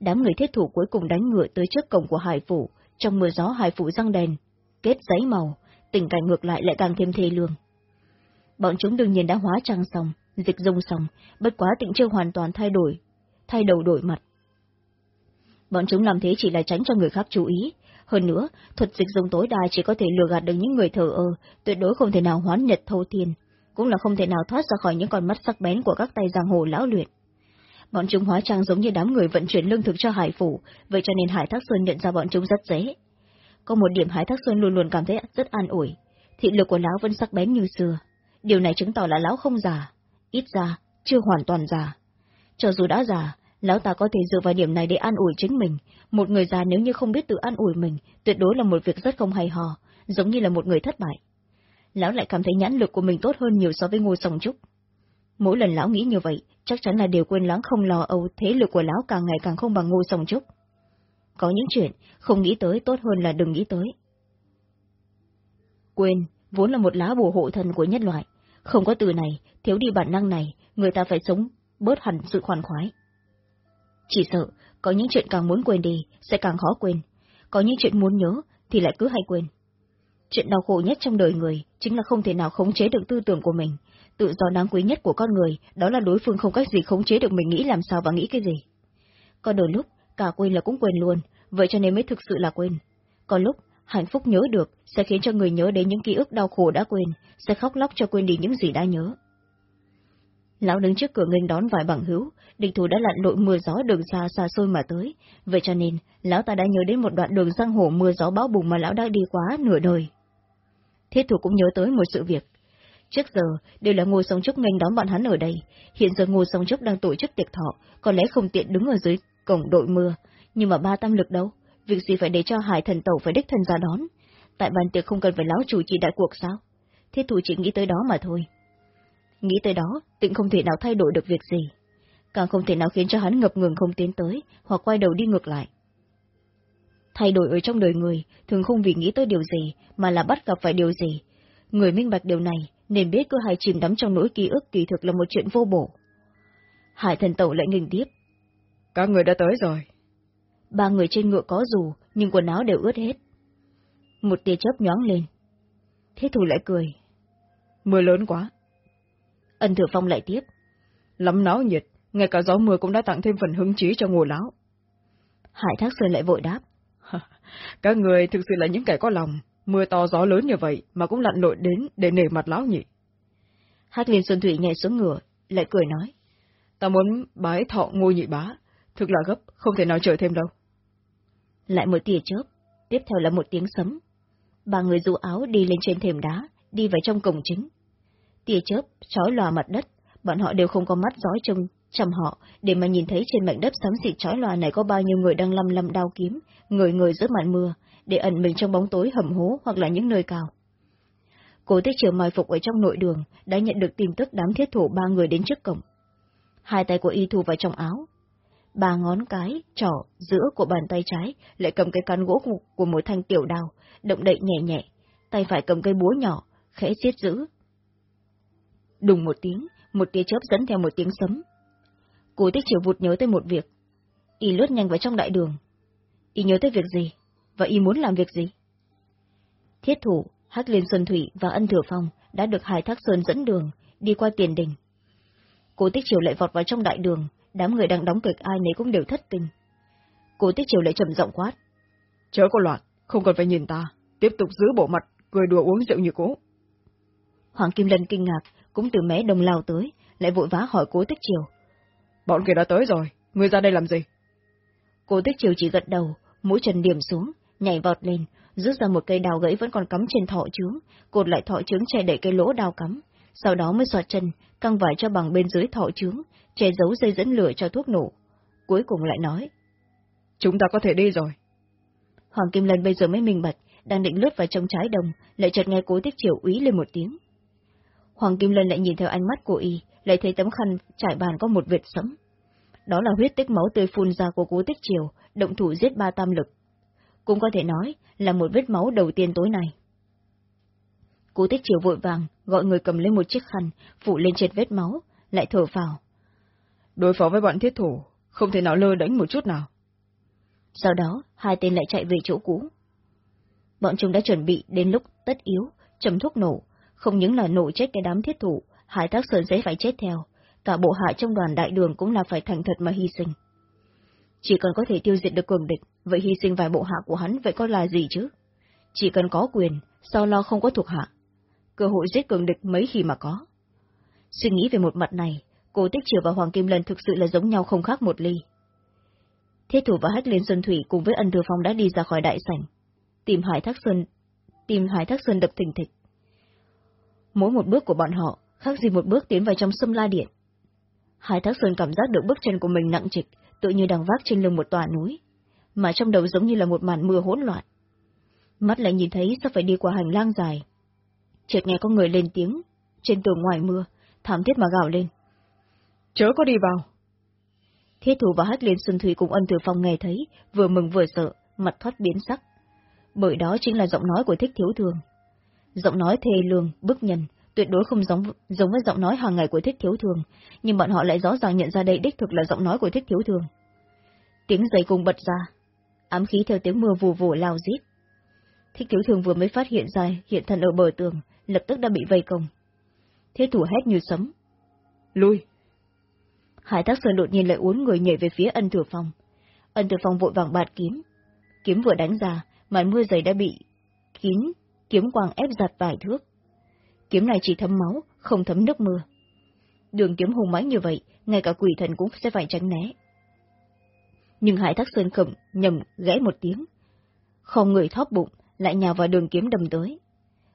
Đám người thiết thủ cuối cùng đánh ngựa tới trước cổng của hải phủ, trong mưa gió hải phủ răng đèn, kết giấy màu, tình cảnh ngược lại lại càng thêm thê lương. Bọn chúng đương nhiên đã hóa trang xong, dịch dung xong, bất quá tịnh chưa hoàn toàn thay đổi, thay đầu đổi mặt. Bọn chúng làm thế chỉ là tránh cho người khác chú ý. Hơn nữa, thuật dịch dung tối đa chỉ có thể lừa gạt được những người thờ ơ, tuyệt đối không thể nào hoán nhật thâu thiên, cũng là không thể nào thoát ra khỏi những con mắt sắc bén của các tay giang hồ lão luyện. Bọn chúng hóa trang giống như đám người vận chuyển lương thực cho hải phủ, vậy cho nên Hải Thác Xuân nhận ra bọn chúng rất dễ. Có một điểm Hải Thác Xuân luôn luôn cảm thấy rất an ủi, thị lực của lão vẫn sắc bén như xưa. Điều này chứng tỏ là lão không già, ít ra, chưa hoàn toàn già. Cho dù đã già, lão ta có thể dựa vào điểm này để an ủi chính mình. Một người già nếu như không biết tự an ủi mình, tuyệt đối là một việc rất không hay ho, giống như là một người thất bại. Lão lại cảm thấy nhãn lực của mình tốt hơn nhiều so với ngô sòng trúc. Mỗi lần lão nghĩ như vậy, chắc chắn là đều quên lãng không lo âu thế lực của lão càng ngày càng không bằng ngô sòng trúc. Có những chuyện, không nghĩ tới tốt hơn là đừng nghĩ tới. Quên, vốn là một lá bùa hộ thân của nhân loại. Không có từ này, thiếu đi bản năng này, người ta phải sống, bớt hẳn sự khoan khoái. Chỉ sợ, có những chuyện càng muốn quên đi, sẽ càng khó quên. Có những chuyện muốn nhớ, thì lại cứ hay quên. Chuyện đau khổ nhất trong đời người, chính là không thể nào khống chế được tư tưởng của mình. Tự do đáng quý nhất của con người, đó là đối phương không cách gì khống chế được mình nghĩ làm sao và nghĩ cái gì. Có đôi lúc, cả quên là cũng quên luôn, vậy cho nên mới thực sự là quên. Có lúc, hạnh phúc nhớ được, sẽ khiến cho người nhớ đến những ký ức đau khổ đã quên, sẽ khóc lóc cho quên đi những gì đã nhớ. Lão đứng trước cửa nghênh đón vài bằng hữu, địch thủ đã lặn lội mưa gió đường xa xa xôi mà tới, vậy cho nên, lão ta đã nhớ đến một đoạn đường giang hồ mưa gió bão bùng mà lão đã đi quá nửa đời. Thiết thủ cũng nhớ tới một sự việc. Trước giờ, đều là Ngô Sông Trúc nghênh đón bọn hắn ở đây, hiện giờ Ngô Sông Trúc đang tổ chức tiệc thọ, có lẽ không tiện đứng ở dưới cổng đội mưa, nhưng mà ba tam lực đâu, việc gì phải để cho hải thần tẩu phải đích thân ra đón. Tại bàn tiệc không cần phải lão chủ trì đại cuộc sao? Thiết thủ chỉ nghĩ tới đó mà thôi. Nghĩ tới đó, tịnh không thể nào thay đổi được việc gì. càng không thể nào khiến cho hắn ngập ngừng không tiến tới, hoặc quay đầu đi ngược lại. Thay đổi ở trong đời người, thường không vì nghĩ tới điều gì, mà là bắt gặp phải điều gì. Người minh bạch điều này, nên biết cứ hay chìm đắm trong nỗi ký ức kỳ thực là một chuyện vô bổ. Hải thần tẩu lại nghênh tiếp. Các người đã tới rồi. Ba người trên ngựa có dù, nhưng quần áo đều ướt hết. Một tia chớp nhoáng lên. Thế thủ lại cười. Mưa lớn quá. Ân thừa phong lại tiếp. Lắm náo nhiệt, ngay cả gió mưa cũng đã tặng thêm phần hứng chí cho ngô lão. Hải Thác Sơn lại vội đáp. Các người thực sự là những kẻ có lòng, mưa to gió lớn như vậy mà cũng lặn lội đến để nể mặt lão nhỉ. Hắc Liên Xuân Thủy nhảy xuống ngựa, lại cười nói. Ta muốn bái thọ ngô nhị bá, thực là gấp, không thể nào chờ thêm đâu. Lại một tia chớp, tiếp theo là một tiếng sấm. Ba người dù áo đi lên trên thềm đá, đi vào trong cổng chính. Tia chớp, chói lòa mặt đất, bọn họ đều không có mắt dõi trông trong họ để mà nhìn thấy trên mảnh đất xám xịt chói lòa này có bao nhiêu người đang lăm lăm đao kiếm, người người giữa màn mưa, để ẩn mình trong bóng tối hầm hố hoặc là những nơi cao. Cố tích triều mai phục ở trong nội đường đã nhận được tin tức đám thiết thủ ba người đến trước cổng. Hai tay của y thu vào trong áo. Ba ngón cái, trỏ, giữa của bàn tay trái lại cầm cái cán gỗ của một thanh tiểu đao, động đậy nhẹ nhẹ, tay phải cầm cây búa nhỏ, khẽ siết giữ. Đùng một tiếng, một tia chớp dẫn theo một tiếng sấm. Cố tích triều vụt nhớ tới một việc. Y lướt nhanh vào trong đại đường. Y nhớ tới việc gì? Và y muốn làm việc gì? Thiết thủ, Hắc Liên Xuân Thủy và Ân Thừa Phong đã được Hải Thác Sơn dẫn đường, đi qua tiền đình. Cố Tích Triều lại vọt vào trong đại đường, đám người đang đóng kịch ai nấy cũng đều thất kinh. Cố Tích Triều lại trầm giọng quát. Chớ có loạn, không cần phải nhìn ta, tiếp tục giữ bộ mặt, cười đùa uống rượu như cố. Hoàng Kim Lân kinh ngạc, cũng từ mé đồng lao tới, lại vội vã hỏi Cố Tích Triều. Bọn kia đã tới rồi, người ra đây làm gì? Cố Tích Triều chỉ gật đầu, mũi chân điểm xuống, nhảy vọt lên, rút ra một cây đào gãy vẫn còn cắm trên thọ trướng, cột lại thọ trướng che đậy cây lỗ đào cắm, sau đó mới xoạt chân, căng vải cho bằng bên dưới thọ trướng, che giấu dây dẫn lửa cho thuốc nổ. Cuối cùng lại nói. Chúng ta có thể đi rồi. Hoàng Kim Lân bây giờ mới minh bạch, đang định lướt vào trong trái đồng, lại chợt nghe cố tích triều úy lên một tiếng. Hoàng Kim Lân lại nhìn theo ánh mắt của y, lại thấy tấm khăn trải bàn có một vệt sẫm. Đó là huyết tích máu tươi phun ra của cố tích triều, động thủ giết ba tam lực. Cũng có thể nói là một vết máu đầu tiên tối nay. Cố tích triều vội vàng, gọi người cầm lên một chiếc khăn, phủ lên trên vết máu, lại thở phào. Đối phó với bọn thiết thủ, không thể nào lơ đánh một chút nào. Sau đó, hai tên lại chạy về chỗ cũ. Bọn chúng đã chuẩn bị đến lúc tất yếu, chấm thuốc nổ, không những là nổ chết cái đám thiết thủ, Hải Thác Sơn sẽ phải chết theo, cả bộ hạ trong đoàn đại đường cũng là phải thành thật mà hy sinh. Chỉ cần có thể tiêu diệt được cường địch, vậy hy sinh vài bộ hạ của hắn vậy có là gì chứ? Chỉ cần có quyền, sao lo không có thuộc hạ? Cơ hội giết cường địch mấy khi mà có. Suy nghĩ về một mặt này, cô Tích Triều và Hoàng Kim Lân thực sự là giống nhau không khác một ly. Thế thủ và Hách Liên Xuân Thủy cùng với ân thừa phong đã đi ra khỏi đại sảnh, tìm Hải Thác Sơn, tìm Hải Thác Sơn đập thình thịch. Mỗi một bước của bọn họ khác gì một bước tiến vào trong sâm la điện. Hải Thác Sơn cảm giác được bước chân của mình nặng trịch, tự như đang vác trên lưng một tòa núi, mà trong đầu giống như là một màn mưa hỗn loạn. Mắt lại nhìn thấy sắp phải đi qua hành lang dài. Chợt nghe có người lên tiếng, trên tường ngoài mưa, thảm thiết mà gào lên. Chớ có đi vào. Thiết thủ và hát liên xuân thủy cùng ân tử phong nghe thấy, vừa mừng vừa sợ, mặt thoát biến sắc. Bởi đó chính là giọng nói của thích thiếu thường. Giọng nói thê lương, bức nhân, tuyệt đối không giống giống với giọng nói hàng ngày của thích thiếu thường, nhưng bọn họ lại rõ ràng nhận ra đây đích thực là giọng nói của thích thiếu thường. Tiếng giày cùng bật ra, ám khí theo tiếng mưa vù vù lao giết. Thích thiếu thường vừa mới phát hiện ra hiện thân ở bờ tường, lập tức đã bị vây công. Thế thủ hét như sấm. Lui! Hải Thác Sơn đột nhiên lại uốn người nhảy về phía ân thừa phong. Ân thừa phong vội vàng bạt kiếm. Kiếm vừa đánh ra, màn mưa dày đã bị kín, kiếm quang ép giặt vài thước. Kiếm này chỉ thấm máu, không thấm nước mưa. Đường kiếm hùng mãnh như vậy, ngay cả quỷ thần cũng sẽ phải tránh né. Nhưng Hải Thác Sơn khẩm nhầm gãy một tiếng. Không người thóp bụng, lại nhào vào đường kiếm đầm tới.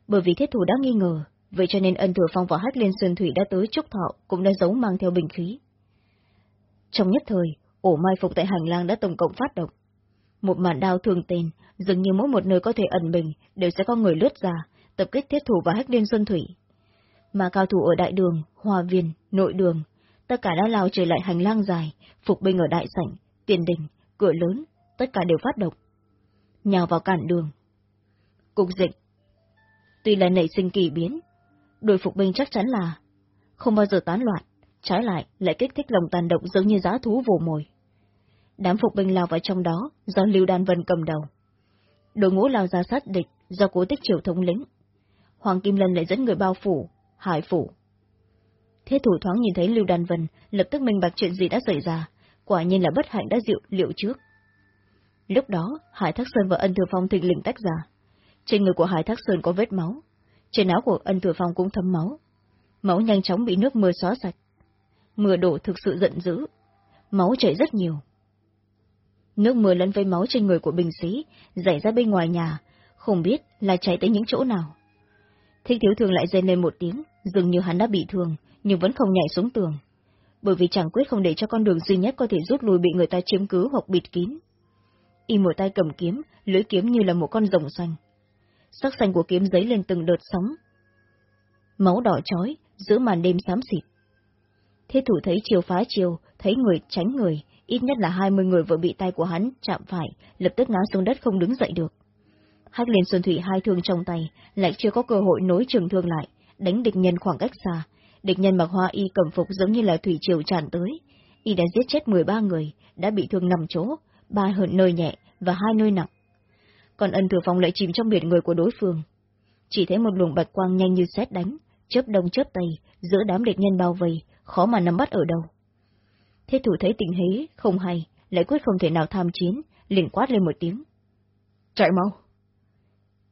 Bởi vì thiết thủ đã nghi ngờ, vậy cho nên ân thừa phong và hát liên sơn thủy đã tới trúc thọ cũng đã giấu mang theo bình khí. Trong nhất thời, ổ mai phục tại hành lang đã tổng cộng phát động. Một màn đao thường tên, dường như mỗi một nơi có thể ẩn mình, đều sẽ có người lướt ra, tập kết thiết thủ và hách liên xuân thủy. Mà cao thủ ở đại đường, hòa viên, nội đường, tất cả đã lao trở lại hành lang dài, phục binh ở đại sảnh, tiền đình, cửa lớn, tất cả đều phát động. Nhào vào cản đường. Cục dịch. Tuy là nảy sinh kỳ biến, đội phục binh chắc chắn là không bao giờ tán loạn, trái lại lại kích thích lòng tàn động giống như giá thú vồ mồi. Đám phục binh lao vào trong đó, do Lưu Đan Vân cầm đầu. Đội ngũ lao ra sát địch, do cố tích triều thống lĩnh. Hoàng Kim Lân lại dẫn người bao phủ, hải phủ. Thế thủ thoáng nhìn thấy Lưu Đan Vân, lập tức minh bạch chuyện gì đã xảy ra, quả nhiên là bất hạnh đã dịu liệu trước. Lúc đó, Hải Thác Sơn và Ân Thừa Phong thình lình tách ra. Trên người của Hải Thác Sơn có vết máu, trên áo của Ân Thừa Phong cũng thấm máu. Máu nhanh chóng bị nước mưa xóa sạch. Mưa đổ thực sự giận dữ, máu chảy rất nhiều. Nước mưa lẫn với máu trên người của bình sĩ, dảy ra bên ngoài nhà, không biết là chảy tới những chỗ nào. Thích thiếu thường lại dây lên một tiếng, dường như hắn đã bị thương, nhưng vẫn không nhảy xuống tường. Bởi vì chẳng quyết không để cho con đường duy nhất có thể rút lui bị người ta chiếm cứ hoặc bịt kín. Y một tay cầm kiếm, lưỡi kiếm như là một con rồng xanh. Sắc xanh của kiếm giấy lên từng đợt sóng. Máu đỏ chói, giữa màn đêm xám xịt. Thế thủ thấy chiều phá chiều, thấy người tránh người, ít nhất là hai mươi người vừa bị tay của hắn chạm phải, lập tức ngã xuống đất không đứng dậy được. Hắc liên xuân thủy hai thương trong tay, lại chưa có cơ hội nối trường thương lại, đánh địch nhân khoảng cách xa. Địch nhân mặc hoa y cầm phục giống như là thủy triều tràn tới. Y đã giết chết mười ba người, đã bị thương nằm chỗ, ba hơn nơi nhẹ và hai nơi nặng. Còn ân thừa phong lại chìm trong biển người của đối phương. Chỉ thấy một luồng bạch quang nhanh như xét đánh, chớp đông chớp tây, giữa đám địch nhân bao vây, khó mà nắm bắt ở đâu. Thế thủ thấy tình thế không hay, lại quyết không thể nào tham chiến, liền quát lên một tiếng. Chạy mau!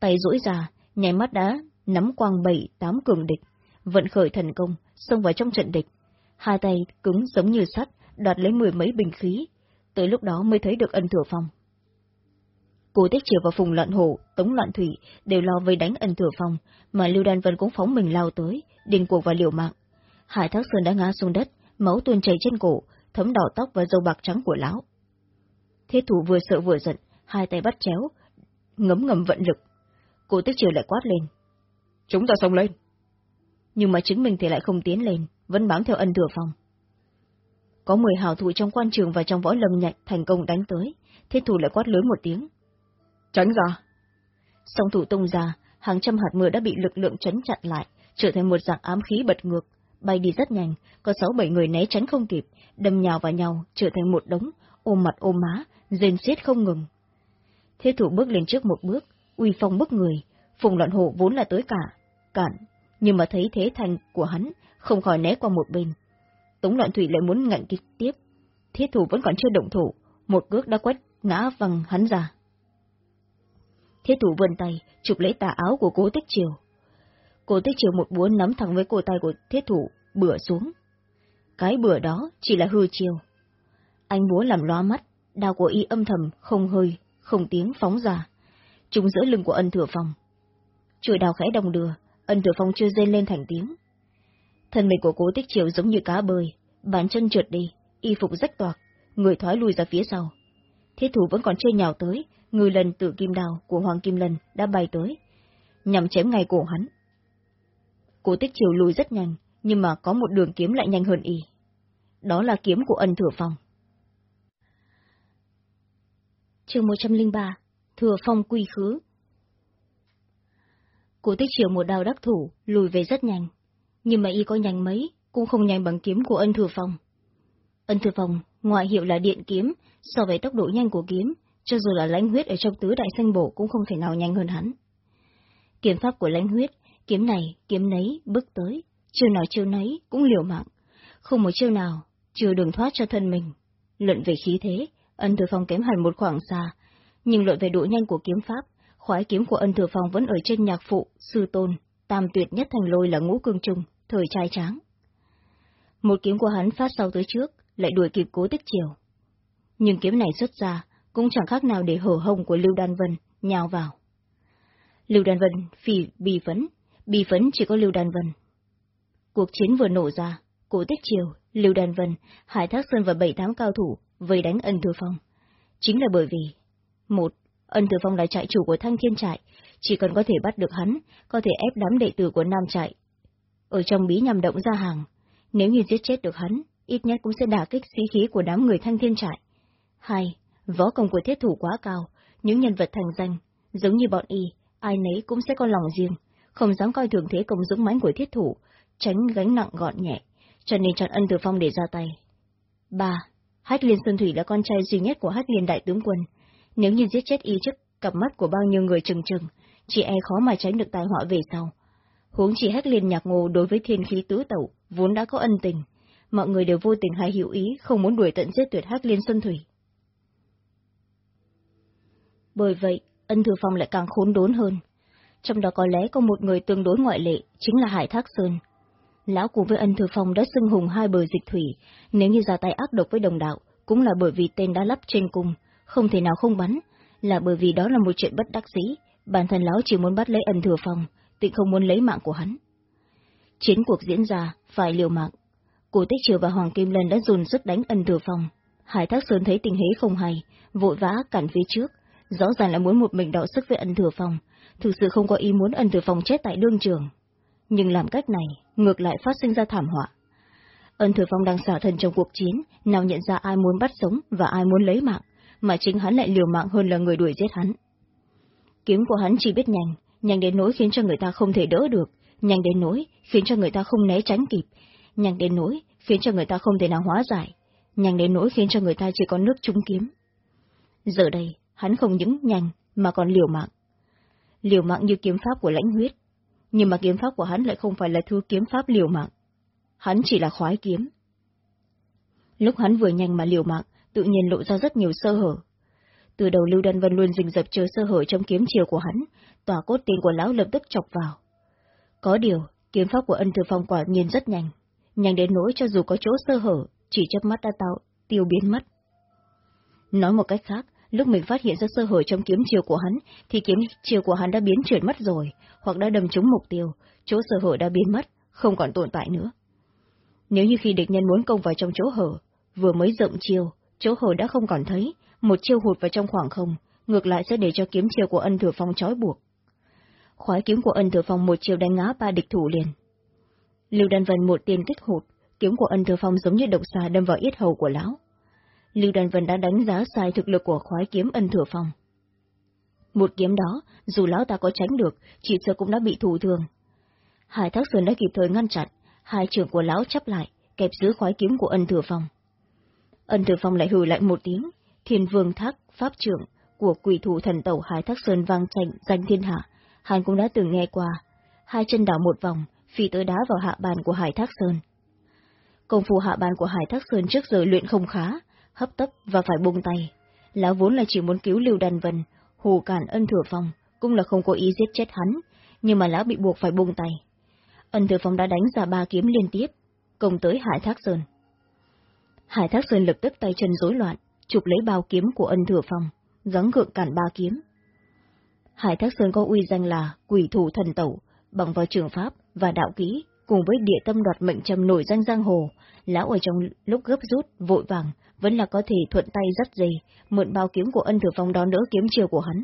Tay duỗi ra, nháy mắt đã nắm quang bảy tám cường địch, vận khởi thần công, xông vào trong trận địch. Hai tay cứng giống như sắt, đoạt lấy mười mấy bình khí, tới lúc đó mới thấy được ân thừa phong. Cố Tích Triều và Phùng Loạn Hổ, Tống Loạn Thủy đều lo vây đánh ân thừa phong, mà Lưu Đan Vân cũng phóng mình lao tới, điên cuộc và liều mạng. Hải Thác Sơn đã ngã xuống đất, máu tuôn chảy trên cổ, thấm đỏ tóc và dâu bạc trắng của lão. Thế thủ vừa sợ vừa giận, hai tay bắt chéo, ngấm ngầm vận lực. Cô Tích Triều lại quát lên. Chúng ta xông lên. Nhưng mà chính mình thì lại không tiến lên, vẫn bám theo ân thừa phong. Có mười hào thủ trong quan trường và trong võ lâm nhạy thành công đánh tới, thiết thủ lại quát lớn một tiếng. Tránh ra. Song thủ tung ra, hàng trăm hạt mưa đã bị lực lượng chấn chặn lại, trở thành một dạng ám khí bật ngược, bay đi rất nhanh, có sáu bảy người né tránh không kịp, đâm nhào vào nhau, trở thành một đống, ôm mặt ôm má, rên xiết không ngừng. Thế thủ bước lên trước một bước, uy phong bức người, phùng loạn hộ vốn là tới cả, cản, nhưng mà thấy thế thành của hắn, không khỏi né qua một bên. Tống loạn thủy lại muốn ngạnh kích tiếp, thiết thủ vẫn còn chưa động thủ, một cước đã quét ngã văng hắn ra. Thiết thủ vươn tay, chụp lấy tà áo của cố tích triều. Cố tích triều một búa nắm thẳng với cổ tay của thiết thủ, bửa xuống. Cái bửa đó chỉ là hư chiều. Anh búa làm loa mắt, đao của y âm thầm, không hơi, không tiếng phóng ra. Trúng giữa lưng của ân thừa phong. Chuỗi đào khẽ đồng đưa, ân thừa phong chưa rên lên thành tiếng. Thân mình của cố tích triều giống như cá bơi, bàn chân trượt đi, y phục rách toạc, người thoái lùi ra phía sau. Thiết thủ vẫn còn chơi nhào tới, người lần tự kim đào của Hoàng Kim Lân đã bay tới, nhằm chém ngay cổ hắn. Cố tích triều lùi rất nhanh, nhưng mà có một đường kiếm lại nhanh hơn y. Đó là kiếm của ân thừa phong. Chương 103 Thừa phong quy khứ Cố tích triều một đao đắc thủ, lùi về rất nhanh. Nhưng mà y có nhanh mấy, cũng không nhanh bằng kiếm của ân thừa phong. Ân thừa phong, ngoại hiệu là điện kiếm, so với tốc độ nhanh của kiếm, cho dù là lãnh huyết ở trong tứ đại sanh bổ cũng không thể nào nhanh hơn hắn. Kiếm pháp của lãnh huyết, kiếm này, kiếm nấy, bước tới, chiêu nào chiêu nấy cũng liều mạng, không một chiêu nào, chưa đường thoát cho thân mình. Luận về khí thế, ân thừa phong kém hẳn một khoảng xa, nhưng luận về độ nhanh của kiếm pháp, khoái kiếm của ân thừa phong vẫn ở trên nhạc phụ, sư tôn, tam tuyệt nhất thành lôi là ngũ cương trung, thời trai tráng. Một kiếm của hắn phát sau tới trước, lại đuổi kịp cố tích chiều. Nhưng kiếm này xuất ra, cũng chẳng khác nào để hở hồng của Lưu Đan Vân nhào vào. Lưu Đan Vân phỉ bì phấn, bì phấn chỉ có Lưu Đan Vân. Cuộc chiến vừa nổ ra, Cố Tích Chiều, Lưu Đan Vân, Hải Thác Sơn và bảy tám cao thủ vây đánh Ân Thừa Phong. Chính là bởi vì, một, Ân Thừa Phong là trại chủ của Thăng Thiên Trại, chỉ cần có thể bắt được hắn, có thể ép đám đệ tử của Nam Trại. Ở trong bí nhằm động ra hàng, nếu như giết chết được hắn, ít nhất cũng sẽ đả kích sĩ khí của đám người thanh thiên trại. Hai, võ công của thiết thủ quá cao, những nhân vật thành danh, giống như bọn y, ai nấy cũng sẽ có lòng riêng, không dám coi thường thế công dũng mãnh của thiết thủ, tránh gánh nặng gọn nhẹ, cho nên chọn ân từ phong để ra tay. Ba, Hách Liên Xuân Thủy là con trai duy nhất của Hách Liên Đại Tướng Quân. Nếu như giết chết y trước cặp mắt của bao nhiêu người chừng chừng, chỉ e khó mà tránh được tai họa về sau. Huống chỉ hắc Liên Nhạc Ngô đối với thiên khí tứ tẩu, vốn đã có ân tình. Mọi người đều vô tình hay hiểu ý, không muốn đuổi tận giết tuyệt hắc Liên Xuân Thủy. Bởi vậy, ân thừa phong lại càng khốn đốn hơn. Trong đó có lẽ có một người tương đối ngoại lệ, chính là Hải Thác Sơn. Lão cùng với ân thừa phong đã xưng hùng hai bờ dịch thủy, nếu như ra tay ác độc với đồng đạo, cũng là bởi vì tên đã lắp trên cung, không thể nào không bắn, là bởi vì đó là một chuyện bất đắc dĩ, bản thân lão chỉ muốn bắt lấy ân thừa phòng tịnh không muốn lấy mạng của hắn. Chiến cuộc diễn ra, phải liều mạng. Cổ tích triều và Hoàng Kim Lân đã dồn sức đánh ân thừa phòng Hải Thác Sơn thấy tình thế không hay, vội vã cản phía trước, rõ ràng là muốn một mình đọ sức với ân thừa phòng thực sự không có ý muốn ân thừa phòng chết tại đương trường. Nhưng làm cách này, ngược lại phát sinh ra thảm họa. Ân thừa phong đang xả thần trong cuộc chiến, nào nhận ra ai muốn bắt sống và ai muốn lấy mạng, mà chính hắn lại liều mạng hơn là người đuổi giết hắn. Kiếm của hắn chỉ biết nhanh, nhanh đến nỗi khiến cho người ta không thể đỡ được, nhanh đến nỗi khiến cho người ta không né tránh kịp, nhanh đến nỗi khiến cho người ta không thể nào hóa giải, nhanh đến nỗi khiến cho người ta chỉ có nước trúng kiếm. Giờ đây, hắn không những nhanh, mà còn liều mạng. Liều mạng như kiếm pháp của lãnh huyết, nhưng mà kiếm pháp của hắn lại không phải là thứ kiếm pháp liều mạng. Hắn chỉ là khoái kiếm. Lúc hắn vừa nhanh mà liều mạng, tự nhiên lộ ra rất nhiều sơ hở. Từ đầu Lưu Đan Vân luôn rình rập chờ sơ hở trong kiếm chiều của hắn, tòa cốt tiên của lão lập tức chọc vào. Có điều, kiếm pháp của ân thừa phong quả nhiên rất nhanh, nhanh đến nỗi cho dù có chỗ sơ hở, chỉ chớp mắt ta tạo, tiêu biến mất. Nói một cách khác, lúc mình phát hiện ra sơ hở trong kiếm chiều của hắn, thì kiếm chiều của hắn đã biến chuyển mất rồi, hoặc đã đâm trúng mục tiêu, chỗ sơ hở đã biến mất, không còn tồn tại nữa. Nếu như khi địch nhân muốn công vào trong chỗ hở, vừa mới rộng chiều, chỗ hở đã không còn thấy, một chiêu hụt vào trong khoảng không, ngược lại sẽ để cho kiếm chiều của ân thừa phong trói buộc. Khói kiếm của ân thừa phong một chiều đánh ngã ba địch thủ liền. Lưu Đan Vân một tiền kích hụt, kiếm của ân thừa phong giống như độc xà đâm vào yết hầu của lão. Lưu Đan Vân đã đánh giá sai thực lực của khói kiếm ân thừa phong. Một kiếm đó, dù lão ta có tránh được, chỉ sợ cũng đã bị thụ thương. Hải Thác Sơn đã kịp thời ngăn chặn, hai trường của lão chấp lại, kẹp giữ khói kiếm của ân thừa phong. Ân thừa phong lại hừ lại một tiếng, thiên vương thác, pháp trưởng của quỷ thủ thần tẩu Hải Thác Sơn vang tranh danh thiên hạ, hắn cũng đã từng nghe qua. Hai chân đảo một vòng, phi tới đá vào hạ bàn của Hải Thác Sơn. Công phu hạ bàn của Hải Thác Sơn trước giờ luyện không khá, hấp tấp và phải buông tay. Lão vốn là chỉ muốn cứu Lưu đàn Vân, hù cản ân thừa phong, cũng là không có ý giết chết hắn, nhưng mà lão bị buộc phải buông tay. Ân thừa phong đã đánh ra ba kiếm liên tiếp, công tới Hải Thác Sơn. Hải Thác Sơn lập tức tay chân rối loạn, chụp lấy bao kiếm của ân thừa phong, gắng gượng cản ba kiếm. Hải Thác Sơn có uy danh là quỷ thủ thần tẩu, bằng vào trường pháp và đạo kỹ, cùng với địa tâm đoạt mệnh trầm nổi danh giang hồ, lão ở trong lúc gấp rút, vội vàng, vẫn là có thể thuận tay rất dày, mượn bao kiếm của ân thừa phong đón đỡ kiếm chiều của hắn.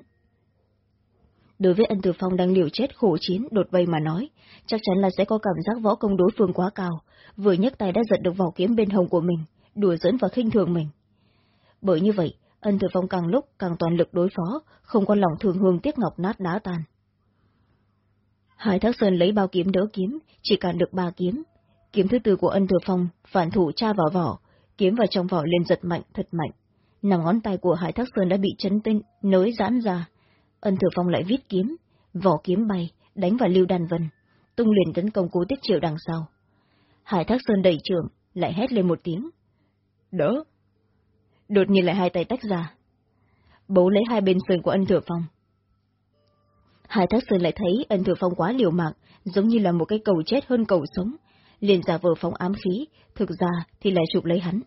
Đối với ân thừa phong đang liều chết khổ chiến, đột vây mà nói, chắc chắn là sẽ có cảm giác võ công đối phương quá cao, vừa nhấc tay đã giật được vỏ kiếm bên hồng của mình, đùa dẫn và khinh thường mình. Bởi như vậy, ân thừa phong càng lúc càng toàn lực đối phó, không có lòng thường hương tiếc ngọc nát đá tan. Hải Thác Sơn lấy bao kiếm đỡ kiếm, chỉ cản được ba kiếm. Kiếm thứ tư của ân thừa phong, phản thủ tra vào vỏ, kiếm vào trong vỏ lên giật mạnh, thật mạnh. Nằm ngón tay của Hải Thác Sơn đã bị chấn tinh, nới giãn ra. Ân thừa phong lại viết kiếm, vỏ kiếm bay, đánh vào Lưu Đan Vân, tung liền tấn công cố tiết triệu đằng sau. Hải Thác Sơn đẩy trường, lại hét lên một tiếng. Đỡ! Đột nhiên lại hai tay tách ra. bố lấy hai bên sườn của ân thừa phong. hai Thác Sơn lại thấy ân thừa phong quá liều mạng, giống như là một cái cầu chết hơn cầu sống, liền giả vờ phóng ám khí, thực ra thì lại chụp lấy hắn.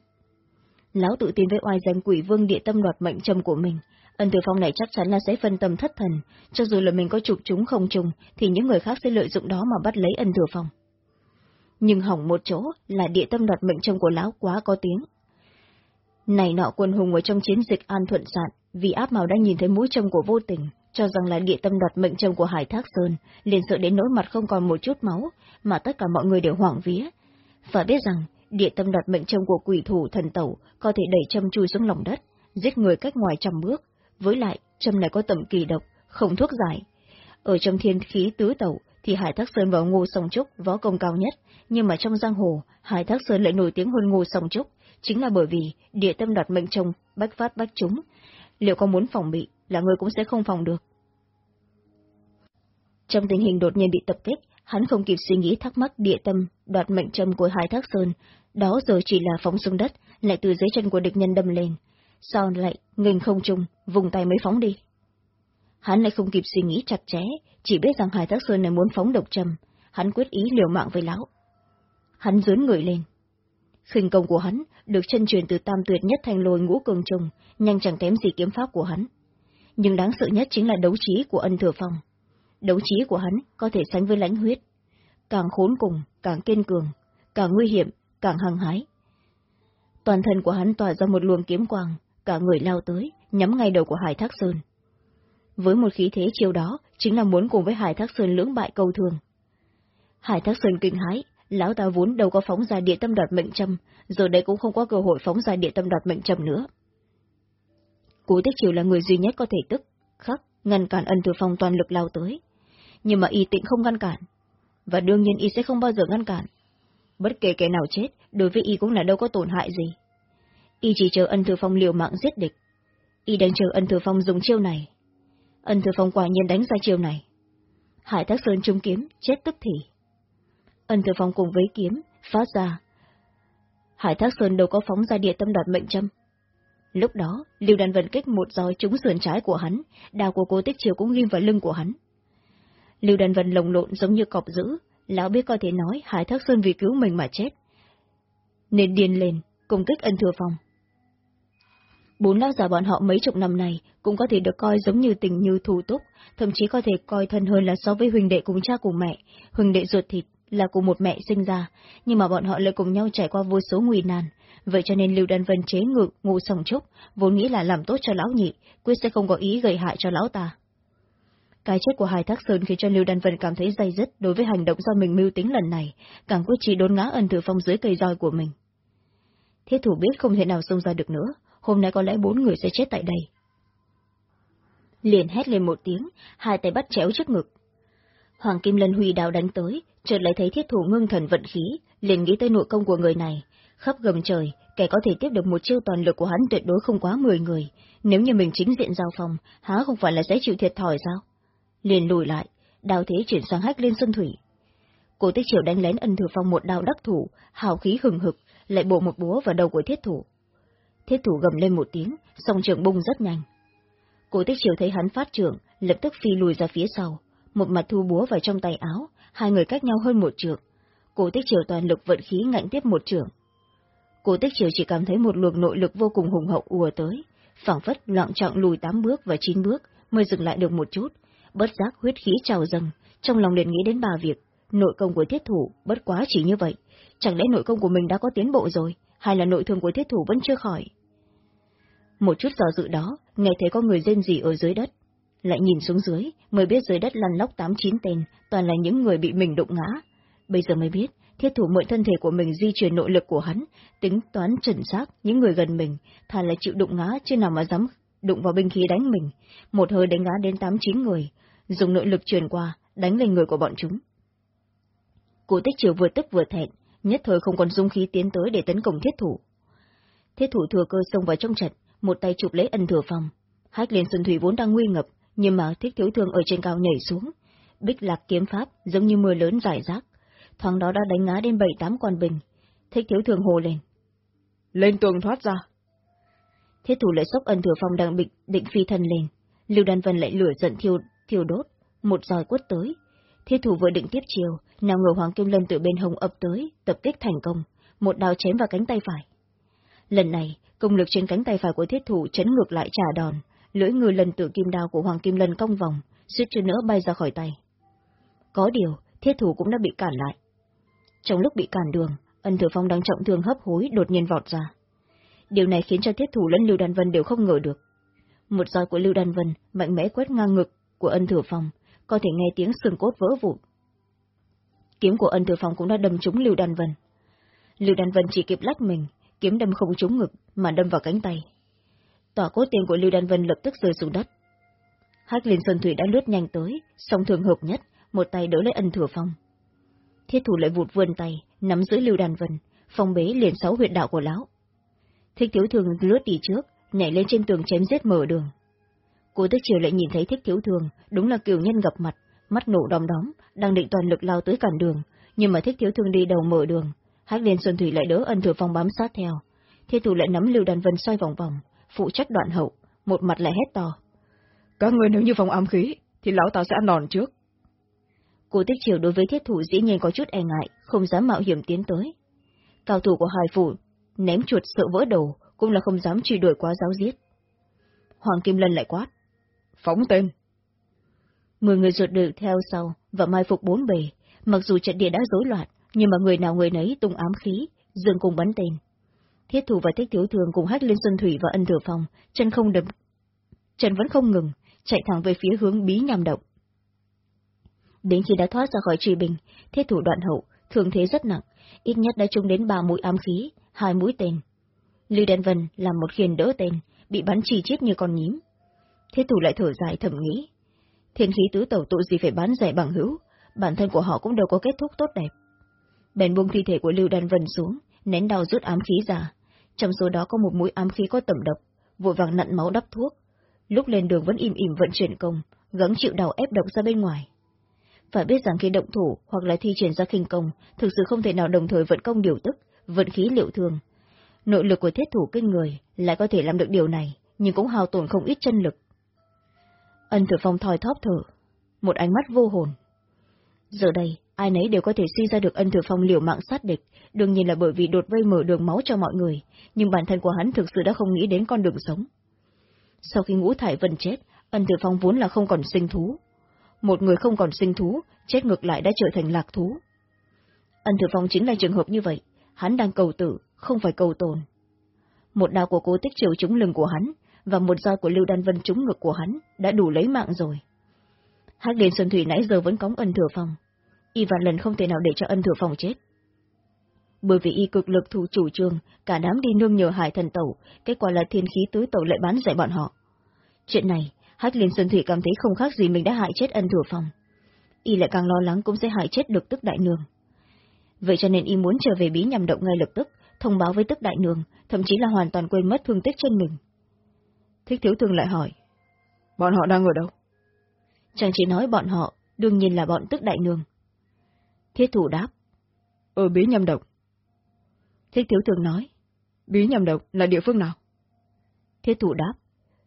Lão tự tin với oai danh quỷ vương địa tâm đoạt mệnh trầm của mình, ân thừa phong này chắc chắn là sẽ phân tâm thất thần, cho dù là mình có chụp chúng không trùng, thì những người khác sẽ lợi dụng đó mà bắt lấy ân thừa phong. Nhưng hỏng một chỗ là địa tâm đoạt mệnh trầm của lão quá có tiếng. Này nọ quân hùng ở trong chiến dịch an thuận sạn, vì áp màu đã nhìn thấy mũi châm của vô tình, cho rằng là địa tâm đoạt mệnh châm của Hải Thác Sơn, liền sợ đến nỗi mặt không còn một chút máu, mà tất cả mọi người đều hoảng vía. Phải biết rằng, địa tâm đoạt mệnh châm của quỷ thủ thần tẩu có thể đẩy châm chui xuống lòng đất, giết người cách ngoài trăm bước. Với lại, châm này có tầm kỳ độc, không thuốc giải. Ở trong thiên khí tứ tẩu thì Hải Thác Sơn và Ngô Song Trúc võ công cao nhất, nhưng mà trong giang hồ, Hải Thác Sơn lại nổi tiếng hơn Ngô Song Trúc, chính là bởi vì địa tâm đoạt mệnh chồng, bách phát bách chúng. Liệu có muốn phòng bị, là người cũng sẽ không phòng được. Trong tình hình đột nhiên bị tập kích, hắn không kịp suy nghĩ thắc mắc địa tâm, đoạt mệnh châm của Hải Thác Sơn, đó giờ chỉ là phóng xuống đất, lại từ dưới chân của địch nhân đâm lên. Sao lại nghênh không trung, vùng tay mới phóng đi? Hắn lại không kịp suy nghĩ chặt chẽ, chỉ biết rằng Hải Thác Sơn này muốn phóng độc châm, hắn quyết ý liều mạng với lão. Hắn dướn người lên. khinh công của hắn được chân truyền từ tam tuyệt nhất thành lôi ngũ cường trùng, nhanh chẳng kém gì kiếm pháp của hắn. Nhưng đáng sợ nhất chính là đấu trí của ân thừa phong. Đấu trí của hắn có thể sánh với lãnh huyết. Càng khốn cùng, càng kiên cường, càng nguy hiểm, càng hăng hái. Toàn thân của hắn tỏa ra một luồng kiếm quang, cả người lao tới, nhắm ngay đầu của Hải Thác Sơn. Với một khí thế chiêu đó, chính là muốn cùng với Hải Thác Sơn lưỡng bại câu thường. Hải Thác Sơn kinh hãi, lão ta vốn đâu có phóng ra địa tâm đoạt mệnh châm, rồi đây cũng không có cơ hội phóng ra địa tâm đoạt mệnh châm nữa. Cố Tích Triều là người duy nhất có thể tức, khắc, ngăn cản ân thừa phong toàn lực lao tới. Nhưng mà y tịnh không ngăn cản. Và đương nhiên y sẽ không bao giờ ngăn cản. Bất kể kẻ nào chết, đối với y cũng là đâu có tổn hại gì. Y chỉ chờ ân thừa phong liều mạng giết địch. Y đang chờ ân thừa phong dùng chiêu này. Ân thừa phong quả nhiên đánh ra chiêu này. Hải Thác Sơn trung kiếm, chết tức thì. Ân thừa phong cùng với kiếm, phát ra. Hải Thác Sơn đâu có phóng ra địa tâm đoạt mệnh châm. Lúc đó, Lưu Đan Vân kích một roi trúng sườn trái của hắn, đào của cô Tích Triều cũng ghim vào lưng của hắn. Lưu Đan Vân lồng lộn giống như cọp dữ, lão biết có thể nói Hải Thác Sơn vì cứu mình mà chết. Nên điên lên, cùng kích ân thừa phong. Bốn lão già bọn họ mấy chục năm này cũng có thể được coi giống như tình như thủ túc, thậm chí có thể coi thân hơn là so với huynh đệ cùng cha cùng mẹ, huynh đệ ruột thịt là cùng một mẹ sinh ra, nhưng mà bọn họ lại cùng nhau trải qua vô số nguy nan. Vậy cho nên Lưu Đan Vân chế ngự ngủ sòng trúc, vốn nghĩ là làm tốt cho lão nhị, quyết sẽ không có ý gây hại cho lão ta. Cái chết của Hải Thác Sơn khiến cho Lưu Đan Vân cảm thấy dây dứt đối với hành động do mình mưu tính lần này, càng quyết chỉ đốn ngã ân thừa phong dưới cây roi của mình. Thiết thủ biết không thể nào xông ra được nữa, hôm nay có lẽ bốn người sẽ chết tại đây. Liền hét lên một tiếng, hai tay bắt chéo trước ngực. Hoàng Kim Lân Huy đào đánh tới, chợt lại thấy thiết thủ ngưng thần vận khí, liền nghĩ tới nội công của người này. Khắp gầm trời, kẻ có thể tiếp được một chiêu toàn lực của hắn tuyệt đối không quá mười người. Nếu như mình chính diện giao phòng, há không phải là sẽ chịu thiệt thòi sao? Liền lùi lại, đào thế chuyển sang hách lên xuân thủy. Cổ tích triều đánh lén ân thừa phong một đao đắc thủ, hào khí hừng hực, lại bổ một búa vào đầu của thiết thủ. Thiết thủ gầm lên một tiếng, song trường bung rất nhanh. Cổ tích triều thấy hắn phát trưởng, lập tức phi lùi ra phía sau, một mặt thu búa vào trong tay áo, hai người cách nhau hơn một trượng. Cổ tích triều toàn lực vận khí ngạnh tiếp một trưởng. Cổ tích triều chỉ cảm thấy một luồng nội lực vô cùng hùng hậu ùa tới, phảng phất loạn trọng lùi tám bước và chín bước, mới dừng lại được một chút, bất giác huyết khí trào dâng, trong lòng liền nghĩ đến ba việc, nội công của thiết thủ, bất quá chỉ như vậy, chẳng lẽ nội công của mình đã có tiến bộ rồi, hay là nội thương của thiết thủ vẫn chưa khỏi? Một chút do dự đó, nghe thấy có người rên rỉ ở dưới đất. Lại nhìn xuống dưới, mới biết dưới đất lăn lóc tám chín tên, toàn là những người bị mình đụng ngã. Bây giờ mới biết, thiết thủ mượn thân thể của mình di chuyển nội lực của hắn, tính toán chuẩn xác những người gần mình, thà là chịu đụng ngã chứ nào mà dám đụng vào binh khí đánh mình. Một hơi đánh ngã đến tám chín người, dùng nội lực truyền qua, đánh lên người của bọn chúng. Cụ tích chiều vừa tức vừa thẹn, nhất thời không còn dung khí tiến tới để tấn công thiết thủ. Thiết thủ thừa cơ xông vào trong trận, một tay chụp lấy ân thừa phòng. Hách liên xuân thủy vốn đang nguy ngập, nhưng mà thích thiếu thương ở trên cao nhảy xuống. Bích lạc kiếm pháp giống như mưa lớn rải rác. Thoáng đó đã đánh ngã đến bảy tám con bình. Thích thiếu thương hồ lên. Lên tường thoát ra. Thiết thủ lại sốc ân thừa phong đang định, định phi thân lên. Lưu Đan Vân lại lửa giận thiêu, thiêu đốt, một roi quất tới. Thiết thủ vừa định tiếp chiều, nào ngờ Hoàng Kim Lân từ bên hông ập tới, tập kích thành công, một đao chém vào cánh tay phải. Lần này, công lực trên cánh tay phải của thiết thủ chấn ngược lại trả đòn, lưỡi ngư lần tự kim đao của Hoàng Kim Lân cong vòng, suýt chút nữa bay ra khỏi tay. Có điều, thiết thủ cũng đã bị cản lại. Trong lúc bị cản đường, ân thừa phong đang trọng thương hấp hối đột nhiên vọt ra. Điều này khiến cho thiết thủ lẫn Lưu Đan Vân đều không ngờ được. Một roi của Lưu Đan Vân mạnh mẽ quét ngang ngực của ân thừa phong, có thể nghe tiếng xương cốt vỡ vụn. Kiếm của ân thừa phong cũng đã đâm trúng Lưu Đan Vân. Lưu Đan Vân chỉ kịp lách mình, kiếm đâm không trúng ngực, mà đâm vào cánh tay. Tỏa cốt tiền của Lưu Đan Vân lập tức rơi xuống đất. Hắc Liên Sơn Thủy đã lướt nhanh tới, song thường hợp nhất, một tay đỡ lấy ân thừa phong. Thiết thủ lại vụt vươn tay, nắm giữ Lưu Đan Vân, phong bế liền sáu huyệt đạo của lão. Thích thiếu thường lướt đi trước, nhảy lên trên tường chém giết mở đường. Cố tức chiều lại nhìn thấy thích thiếu thường, đúng là kiều nhân gặp mặt, mắt nổ đom đóm, đang định toàn lực lao tới cản đường, nhưng mà thích thiếu thường đi đầu mở đường, hắc liên xuân thủy lại đỡ ân thừa phong bám sát theo. Thiết thủ lại nắm lưu đàn vân xoay vòng vòng, phụ trách đoạn hậu, một mặt lại hét to. Các người nếu như phòng ám khí, thì lão ta sẽ ăn đòn trước. Cô tích chiều đối với thiết thủ dĩ nhiên có chút e ngại, không dám mạo hiểm tiến tới. Cao thủ của hai phủ, ném chuột sợ vỡ đầu, cũng là không dám truy đuổi quá giáo giết. Hoàng Kim Lân lại quát. Phóng tên. Mười người ruột được theo sau và mai phục bốn bề, mặc dù trận địa đã rối loạn, nhưng mà người nào người nấy tung ám khí, dừng cùng bắn tên. Thiết thủ và thích tiểu thường cùng hát lên xuân thủy và ân thừa phòng, chân không đập. Chân vẫn không ngừng, chạy thẳng về phía hướng bí nhằm động. Đến khi đã thoát ra khỏi trì bình, thiết thủ đoạn hậu, thường thế rất nặng, ít nhất đã trúng đến ba mũi ám khí, hai mũi tên. Lưu Đan Vân làm một khiên đỡ tên, bị bắn chỉ chết như con nhím. Thiết thủ lại thở dài thầm nghĩ. Thiên khí tứ tẩu tụ gì phải bán rẻ bằng hữu, bản thân của họ cũng đâu có kết thúc tốt đẹp. Bèn buông thi thể của Lưu Đan Vân xuống, nén đau rút ám khí ra. Trong số đó có một mũi ám khí có tẩm độc, vội vàng nặn máu đắp thuốc. Lúc lên đường vẫn im ỉm vận chuyển công, gắng chịu đau ép độc ra bên ngoài. Phải biết rằng khi động thủ hoặc là thi triển ra khinh công, thực sự không thể nào đồng thời vận công điều tức, vận khí liệu thường. Nội lực của thiết thủ kinh người lại có thể làm được điều này, nhưng cũng hao tổn không ít chân lực. Ân thừa Phong thòi thóp thở, một ánh mắt vô hồn. Giờ đây, ai nấy đều có thể suy ra được ân thừa Phong liều mạng sát địch, đương nhiên là bởi vì đột vây mở đường máu cho mọi người, nhưng bản thân của hắn thực sự đã không nghĩ đến con đường sống. Sau khi ngũ thải vân chết, ân Tử Phong vốn là không còn sinh thú. Một người không còn sinh thú, chết ngược lại đã trở thành lạc thú. Ân Tử Phong chính là trường hợp như vậy, hắn đang cầu tử, không phải cầu tồn. Một đao của cố tích triều trúng lưng của hắn, và một roi của Lưu Đan Vân trúng ngực của hắn đã đủ lấy mạng rồi. Hắc Liên Xuân Thủy nãy giờ vẫn cống ân thừa phòng. Y vạn lần không thể nào để cho ân thừa phòng chết. Bởi vì y cực lực thủ chủ trương, cả đám đi nương nhờ hải thần tẩu, kết quả là thiên khí tứ tẩu lại bán giải bọn họ. Chuyện này, Hắc Liên Xuân Thủy cảm thấy không khác gì mình đã hại chết ân thừa phòng. Y lại càng lo lắng cũng sẽ hại chết được tức đại nương. Vậy cho nên y muốn trở về bí nhằm động ngay lập tức, thông báo với tức đại nương, thậm chí là hoàn toàn quên mất thương tích trên mình. Thích thiếu thường lại hỏi. Bọn họ đang ở đâu? Chàng chỉ nói bọn họ, đương nhiên là bọn tức đại nương. Thiết thủ đáp. Ở bí nhầm độc. Thích thiếu thường nói. Bí nhầm độc là địa phương nào? Thiết thủ đáp.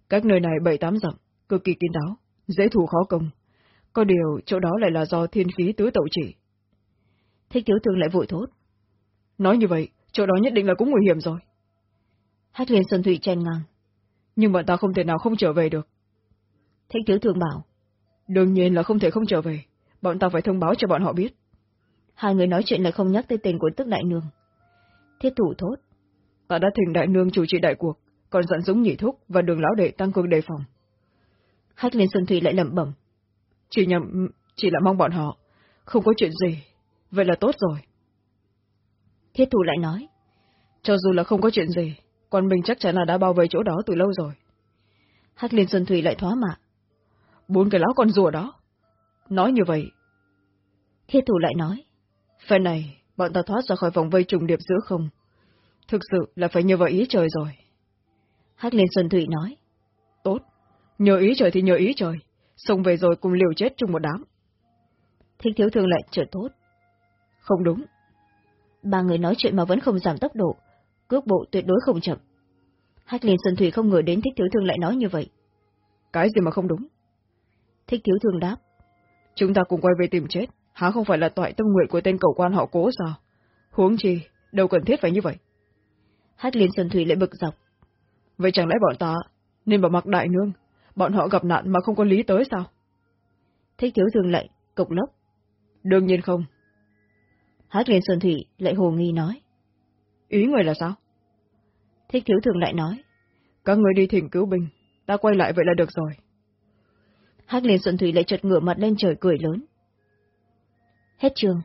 Các nơi này bảy tám dặm, cực kỳ kín đáo, dễ thủ khó công. Có điều, chỗ đó lại là do thiên khí tứ tẩu chỉ. Thích thiếu thường lại vội thốt. Nói như vậy, chỗ đó nhất định là cũng nguy hiểm rồi. Hát liền Xuân Thủy chen ngang nhưng bọn ta không thể nào không trở về được. Thích thiếu thường bảo. Đương nhiên là không thể không trở về, bọn ta phải thông báo cho bọn họ biết. Hai người nói chuyện lại không nhắc tới tên của tức đại nương. Thiết thủ thốt. Ta đã thỉnh đại nương chủ trị đại cuộc, còn dặn dũng nhị thúc và đường lão đệ tăng cường đề phòng. Hách liên xuân thủy lại lẩm bẩm. Chỉ nhầm, chỉ là mong bọn họ, không có chuyện gì, vậy là tốt rồi. Thiết thủ lại nói. Cho dù là không có chuyện gì, còn mình chắc chắn là đã bao vây chỗ đó từ lâu rồi. Hắc Liên Xuân Thủy lại thoá mạ. Bốn cái lão con rùa đó. Nói như vậy. Thiết thủ lại nói. Phần này, bọn ta thoát ra khỏi vòng vây trùng điệp giữa không. Thực sự là phải nhờ vào ý trời rồi. Hắc Liên Xuân Thủy nói. Tốt. Nhờ ý trời thì nhờ ý trời. Xông về rồi cùng liều chết chung một đám. Thích thiếu thương lại trở tốt. Không đúng. Ba người nói chuyện mà vẫn không giảm tốc độ, cước bộ tuyệt đối không chậm. Hách liên Xuân Thủy không ngờ đến thích thiếu thương lại nói như vậy. Cái gì mà không đúng? Thích thiếu thương đáp. Chúng ta cùng quay về tìm chết, há không phải là toại tâm nguyện của tên cầu quan họ cố sao? Huống chi, đâu cần thiết phải như vậy. Hách liên Xuân Thủy lại bực dọc. Vậy chẳng lẽ bọn ta nên bảo mặc đại nương, bọn họ gặp nạn mà không có lý tới sao? Thích thiếu thương lại, cục lốc. Đương nhiên không. Hát liên Xuân Thủy lại hồ nghi nói. Ý người là sao? Thích thiếu thường lại nói. Các người đi thỉnh cứu binh, ta quay lại vậy là được rồi. Hắc liên xuân thủy lại chợt ngửa mặt lên trời cười lớn. Hết trường.